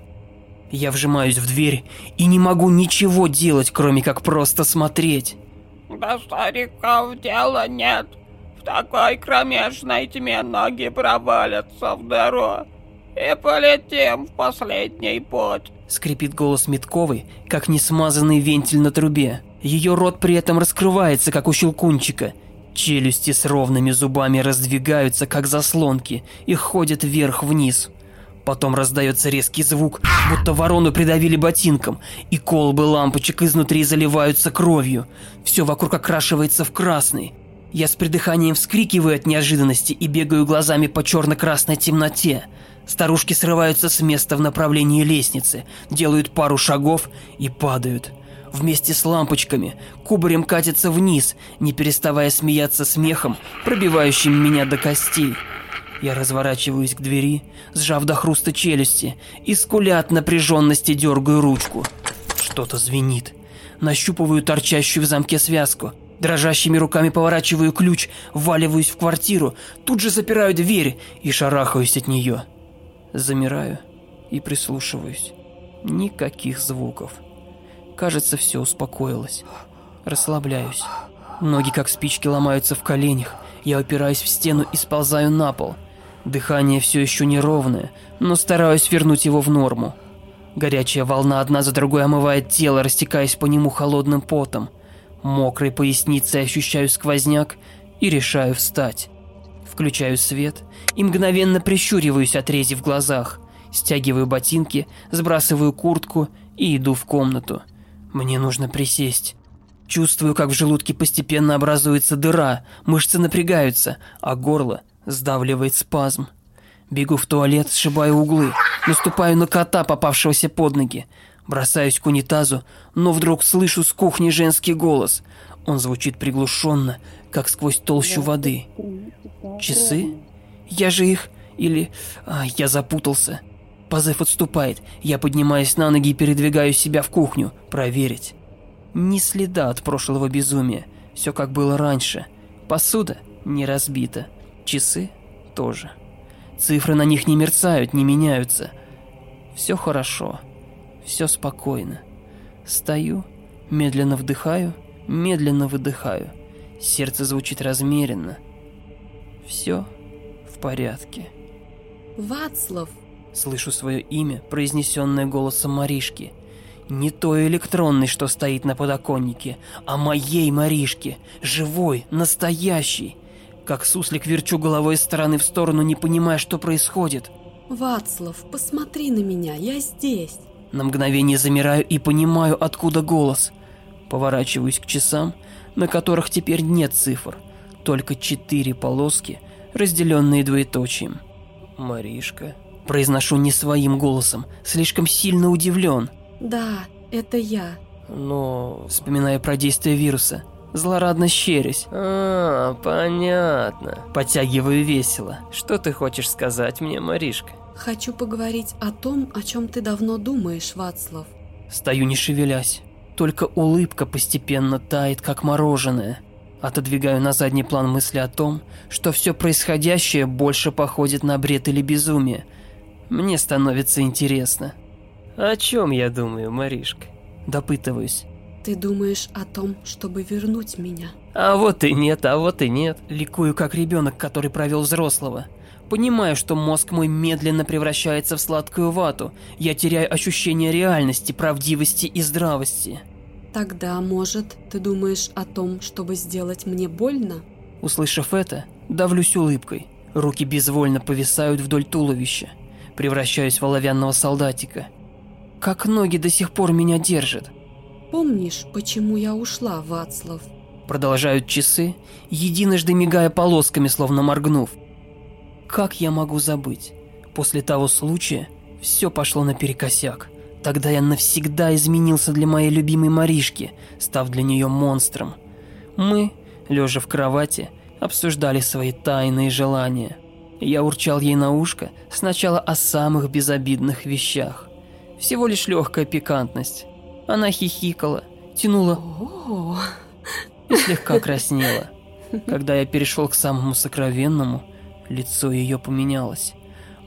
A: Я вжимаюсь в дверь и не могу ничего делать, кроме как просто смотреть.
G: До стариков дела нет. В такой кромешной тьме ноги провалятся в дыру. И полетим в последний путь.
A: Скрипит голос Митковой, как несмазанный вентиль на трубе. Ее рот при этом раскрывается, как у щелкунчика – Челюсти с ровными зубами раздвигаются, как заслонки, и ходят вверх-вниз. Потом раздается резкий звук, будто ворону придавили ботинком, и колбы лампочек изнутри заливаются кровью. Все вокруг окрашивается в красный. Я с придыханием вскрикиваю от неожиданности и бегаю глазами по черно-красной темноте. Старушки срываются с места в направлении лестницы, делают пару шагов и падают – вместе с лампочками, кубарем катится вниз, не переставая смеяться смехом, пробивающим меня до костей. Я разворачиваюсь к двери, сжав до хруста челюсти, и скуля от напряженности дергаю ручку. Что-то звенит. Нащупываю торчащую в замке связку. Дрожащими руками поворачиваю ключ, валиваюсь в квартиру, тут же запираю дверь и шарахаюсь от нее. Замираю и прислушиваюсь. Никаких звуков. Кажется, все успокоилось. Расслабляюсь. Ноги как спички ломаются в коленях. Я опираюсь в стену и сползаю на пол. Дыхание все еще неровное, но стараюсь вернуть его в норму. Горячая волна одна за другой омывает тело, растекаясь по нему холодным потом. Мокрой поясницей ощущаю сквозняк и решаю встать. Включаю свет и мгновенно прищуриваюсь от рези в глазах. Стягиваю ботинки, сбрасываю куртку и иду в комнату – мне нужно присесть. Чувствую, как в желудке постепенно образуется дыра, мышцы напрягаются, а горло сдавливает спазм. Бегу в туалет, сшибаю углы, наступаю на кота, попавшегося под ноги. Бросаюсь к унитазу, но вдруг слышу с кухни женский голос. Он звучит приглушенно, как сквозь толщу воды. Часы? Я же их... Или... А, я запутался. Позыв отступает. Я поднимаюсь на ноги и передвигаю себя в кухню. Проверить. Ни следа от прошлого безумия. Все как было раньше. Посуда не разбита. Часы тоже. Цифры на них не мерцают, не меняются. Все хорошо. Все спокойно. Стою, медленно вдыхаю, медленно выдыхаю. Сердце звучит размеренно. Все в порядке.
D: Вацлав.
A: Слышу свое имя, произнесенное голосом Маришки. Не той электронной, что стоит на подоконнике, а моей Маришки, живой, настоящий. Как суслик верчу головой из стороны в сторону, не понимая, что происходит.
D: «Вацлав, посмотри на меня, я здесь!»
A: На мгновение замираю и понимаю, откуда голос. Поворачиваюсь к часам, на которых теперь нет цифр, только четыре полоски, разделенные двоеточием. «Маришка», Произношу не своим голосом, слишком сильно удивлен.
D: Да, это я.
A: Но... Вспоминая про действие вируса, злорадно щерюсь. «А, понятно». Подтягиваю весело. «Что ты хочешь сказать мне, Маришка?»
D: «Хочу поговорить о том, о чем ты давно думаешь, Вацлав».
A: Стою не шевелясь. Только улыбка постепенно тает, как мороженое. Отодвигаю на задний план мысли о том, что все происходящее больше походит на бред или безумие, мне становится интересно. О чем я думаю, Маришка? Допытываюсь.
D: Ты думаешь о том, чтобы вернуть меня?
A: А вот и нет, а вот и нет. Ликую, как ребенок, который провел взрослого. Понимаю, что мозг мой медленно превращается в сладкую вату. Я теряю ощущение реальности, правдивости и здравости.
D: Тогда, может, ты думаешь о том, чтобы сделать мне больно?
A: Услышав это, давлюсь улыбкой. Руки безвольно повисают вдоль туловища превращаюсь в оловянного солдатика. Как ноги до сих пор меня держат.
D: Помнишь, почему я ушла, Вацлав?
A: Продолжают часы, единожды мигая полосками, словно моргнув. Как я могу забыть? После того случая все пошло наперекосяк. Тогда я навсегда изменился для моей любимой Маришки, став для нее монстром. Мы, лежа в кровати, обсуждали свои тайные желания – я урчал ей на ушко сначала о самых безобидных вещах. Всего лишь легкая пикантность. Она хихикала, тянула и слегка краснела. Когда я перешел к самому сокровенному, лицо ее поменялось.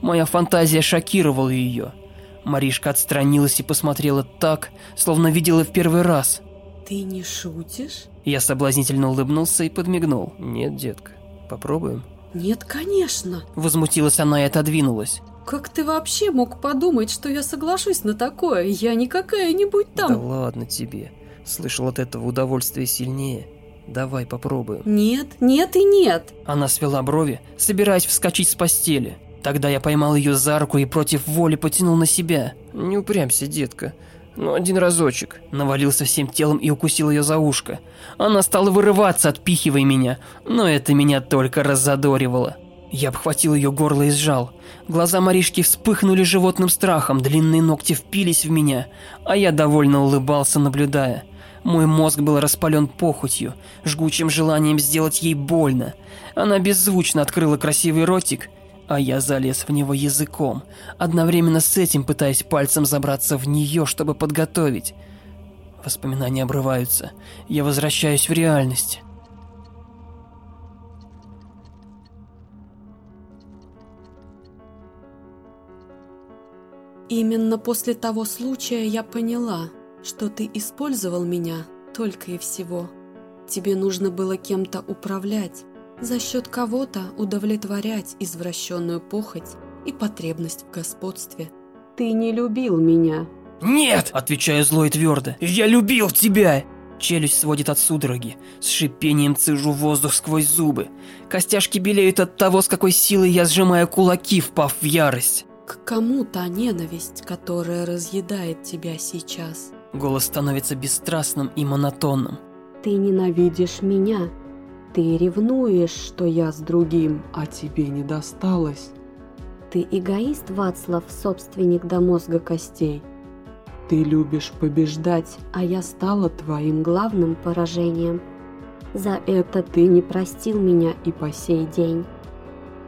A: Моя фантазия шокировала ее. Маришка отстранилась и посмотрела так, словно видела в первый раз.
D: «Ты не шутишь?»
A: Я соблазнительно улыбнулся и подмигнул. «Нет, детка, попробуем».
D: «Нет, конечно!»
A: – возмутилась она и отодвинулась.
D: «Как ты вообще мог подумать, что я соглашусь на такое? Я не какая-нибудь там...»
A: «Да ладно тебе. Слышал от этого удовольствие сильнее. Давай попробуем».
D: «Нет, нет и нет!»
A: Она свела брови, собираясь вскочить с постели. Тогда я поймал ее за руку и против воли потянул на себя. «Не упрямься, детка. Но ну, один разочек. Навалился всем телом и укусил ее за ушко. Она стала вырываться, отпихивая меня, но это меня только раззадоривало. Я обхватил ее горло и сжал. Глаза Маришки вспыхнули животным страхом, длинные ногти впились в меня, а я довольно улыбался, наблюдая. Мой мозг был распален похотью, жгучим желанием сделать ей больно. Она беззвучно открыла красивый ротик – а я залез в него языком, одновременно с этим пытаясь пальцем забраться в нее, чтобы подготовить. Воспоминания обрываются. Я возвращаюсь в реальность.
D: Именно после того случая я поняла, что ты использовал меня только и всего. Тебе нужно было кем-то управлять, за счет кого-то удовлетворять извращенную похоть и потребность в господстве. Ты не любил меня.
A: Нет, отвечаю зло и твердо. Я любил тебя. Челюсть сводит от судороги. С шипением цежу воздух сквозь зубы. Костяшки белеют от того, с какой силой я сжимаю кулаки, впав в ярость.
D: К кому та ненависть, которая разъедает тебя сейчас?
A: Голос становится бесстрастным и монотонным.
D: Ты ненавидишь меня. Ты ревнуешь, что я с другим,
H: а тебе не досталось.
D: Ты эгоист, Вацлав, собственник до мозга костей.
H: Ты любишь побеждать,
D: а я стала твоим главным поражением. За это ты не простил меня и по сей день.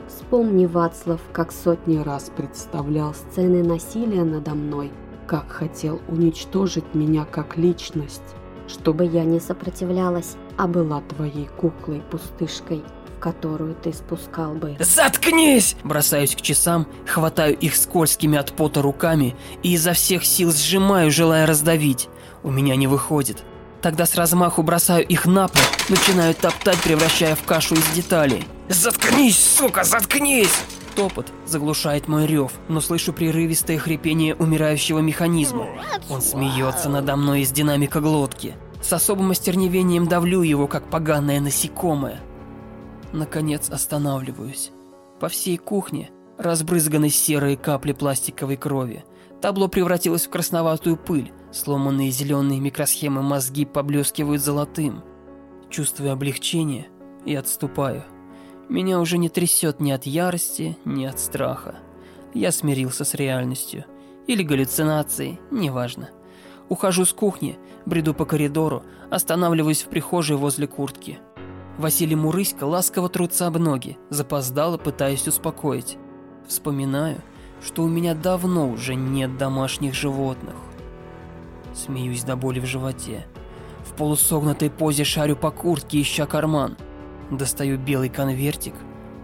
D: Вспомни, Вацлав, как сотни раз представлял сцены насилия надо мной, как хотел уничтожить меня как личность. Чтобы я не сопротивлялась, а была твоей куклой-пустышкой, в
F: которую ты спускал бы...
A: Заткнись! Бросаюсь к часам, хватаю их скользкими от пота руками и изо всех сил сжимаю, желая раздавить. У меня не выходит. Тогда с размаху бросаю их на пол, начинаю топтать, превращая в кашу из деталей. «Заткнись, сука, заткнись!» Топот заглушает мой рев, но слышу прерывистое хрипение умирающего механизма. Он смеется надо мной из динамика глотки. С особым остерневением давлю его, как поганое насекомое. Наконец останавливаюсь. По всей кухне разбрызганы серые капли пластиковой крови. Табло превратилось в красноватую пыль. Сломанные зеленые микросхемы мозги поблескивают золотым. Чувствуя облегчение я отступаю. Меня уже не трясет ни от ярости, ни от страха. Я смирился с реальностью. Или галлюцинацией, неважно. Ухожу с кухни, бреду по коридору, останавливаюсь в прихожей возле куртки. Василий Мурыська ласково трутся об ноги, запоздало пытаясь успокоить. Вспоминаю, что у меня давно уже нет домашних животных. Смеюсь до боли в животе. В полусогнутой позе шарю по куртке, ища карман. Достаю белый конвертик,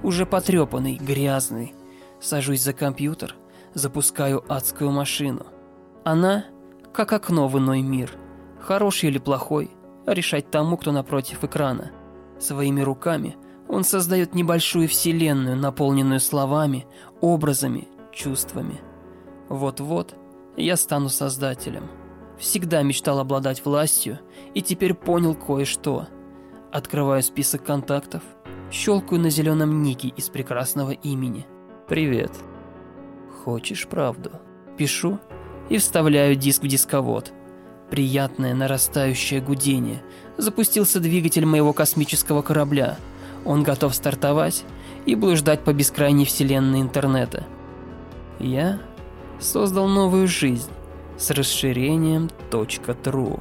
A: уже потрепанный, грязный. Сажусь за компьютер, запускаю адскую машину. Она как окно в иной мир. Хороший или плохой, а решать тому, кто напротив экрана. Своими руками он создает небольшую вселенную, наполненную словами, образами, чувствами. Вот-вот я стану создателем. Всегда мечтал обладать властью и теперь понял кое-что. Открываю список контактов, щелкаю на зеленом нике из прекрасного имени. «Привет. Хочешь правду?» Пишу и вставляю диск в дисковод. Приятное нарастающее гудение. Запустился двигатель моего космического корабля. Он готов стартовать и блуждать по бескрайней вселенной интернета. Я создал новую жизнь с расширением .true.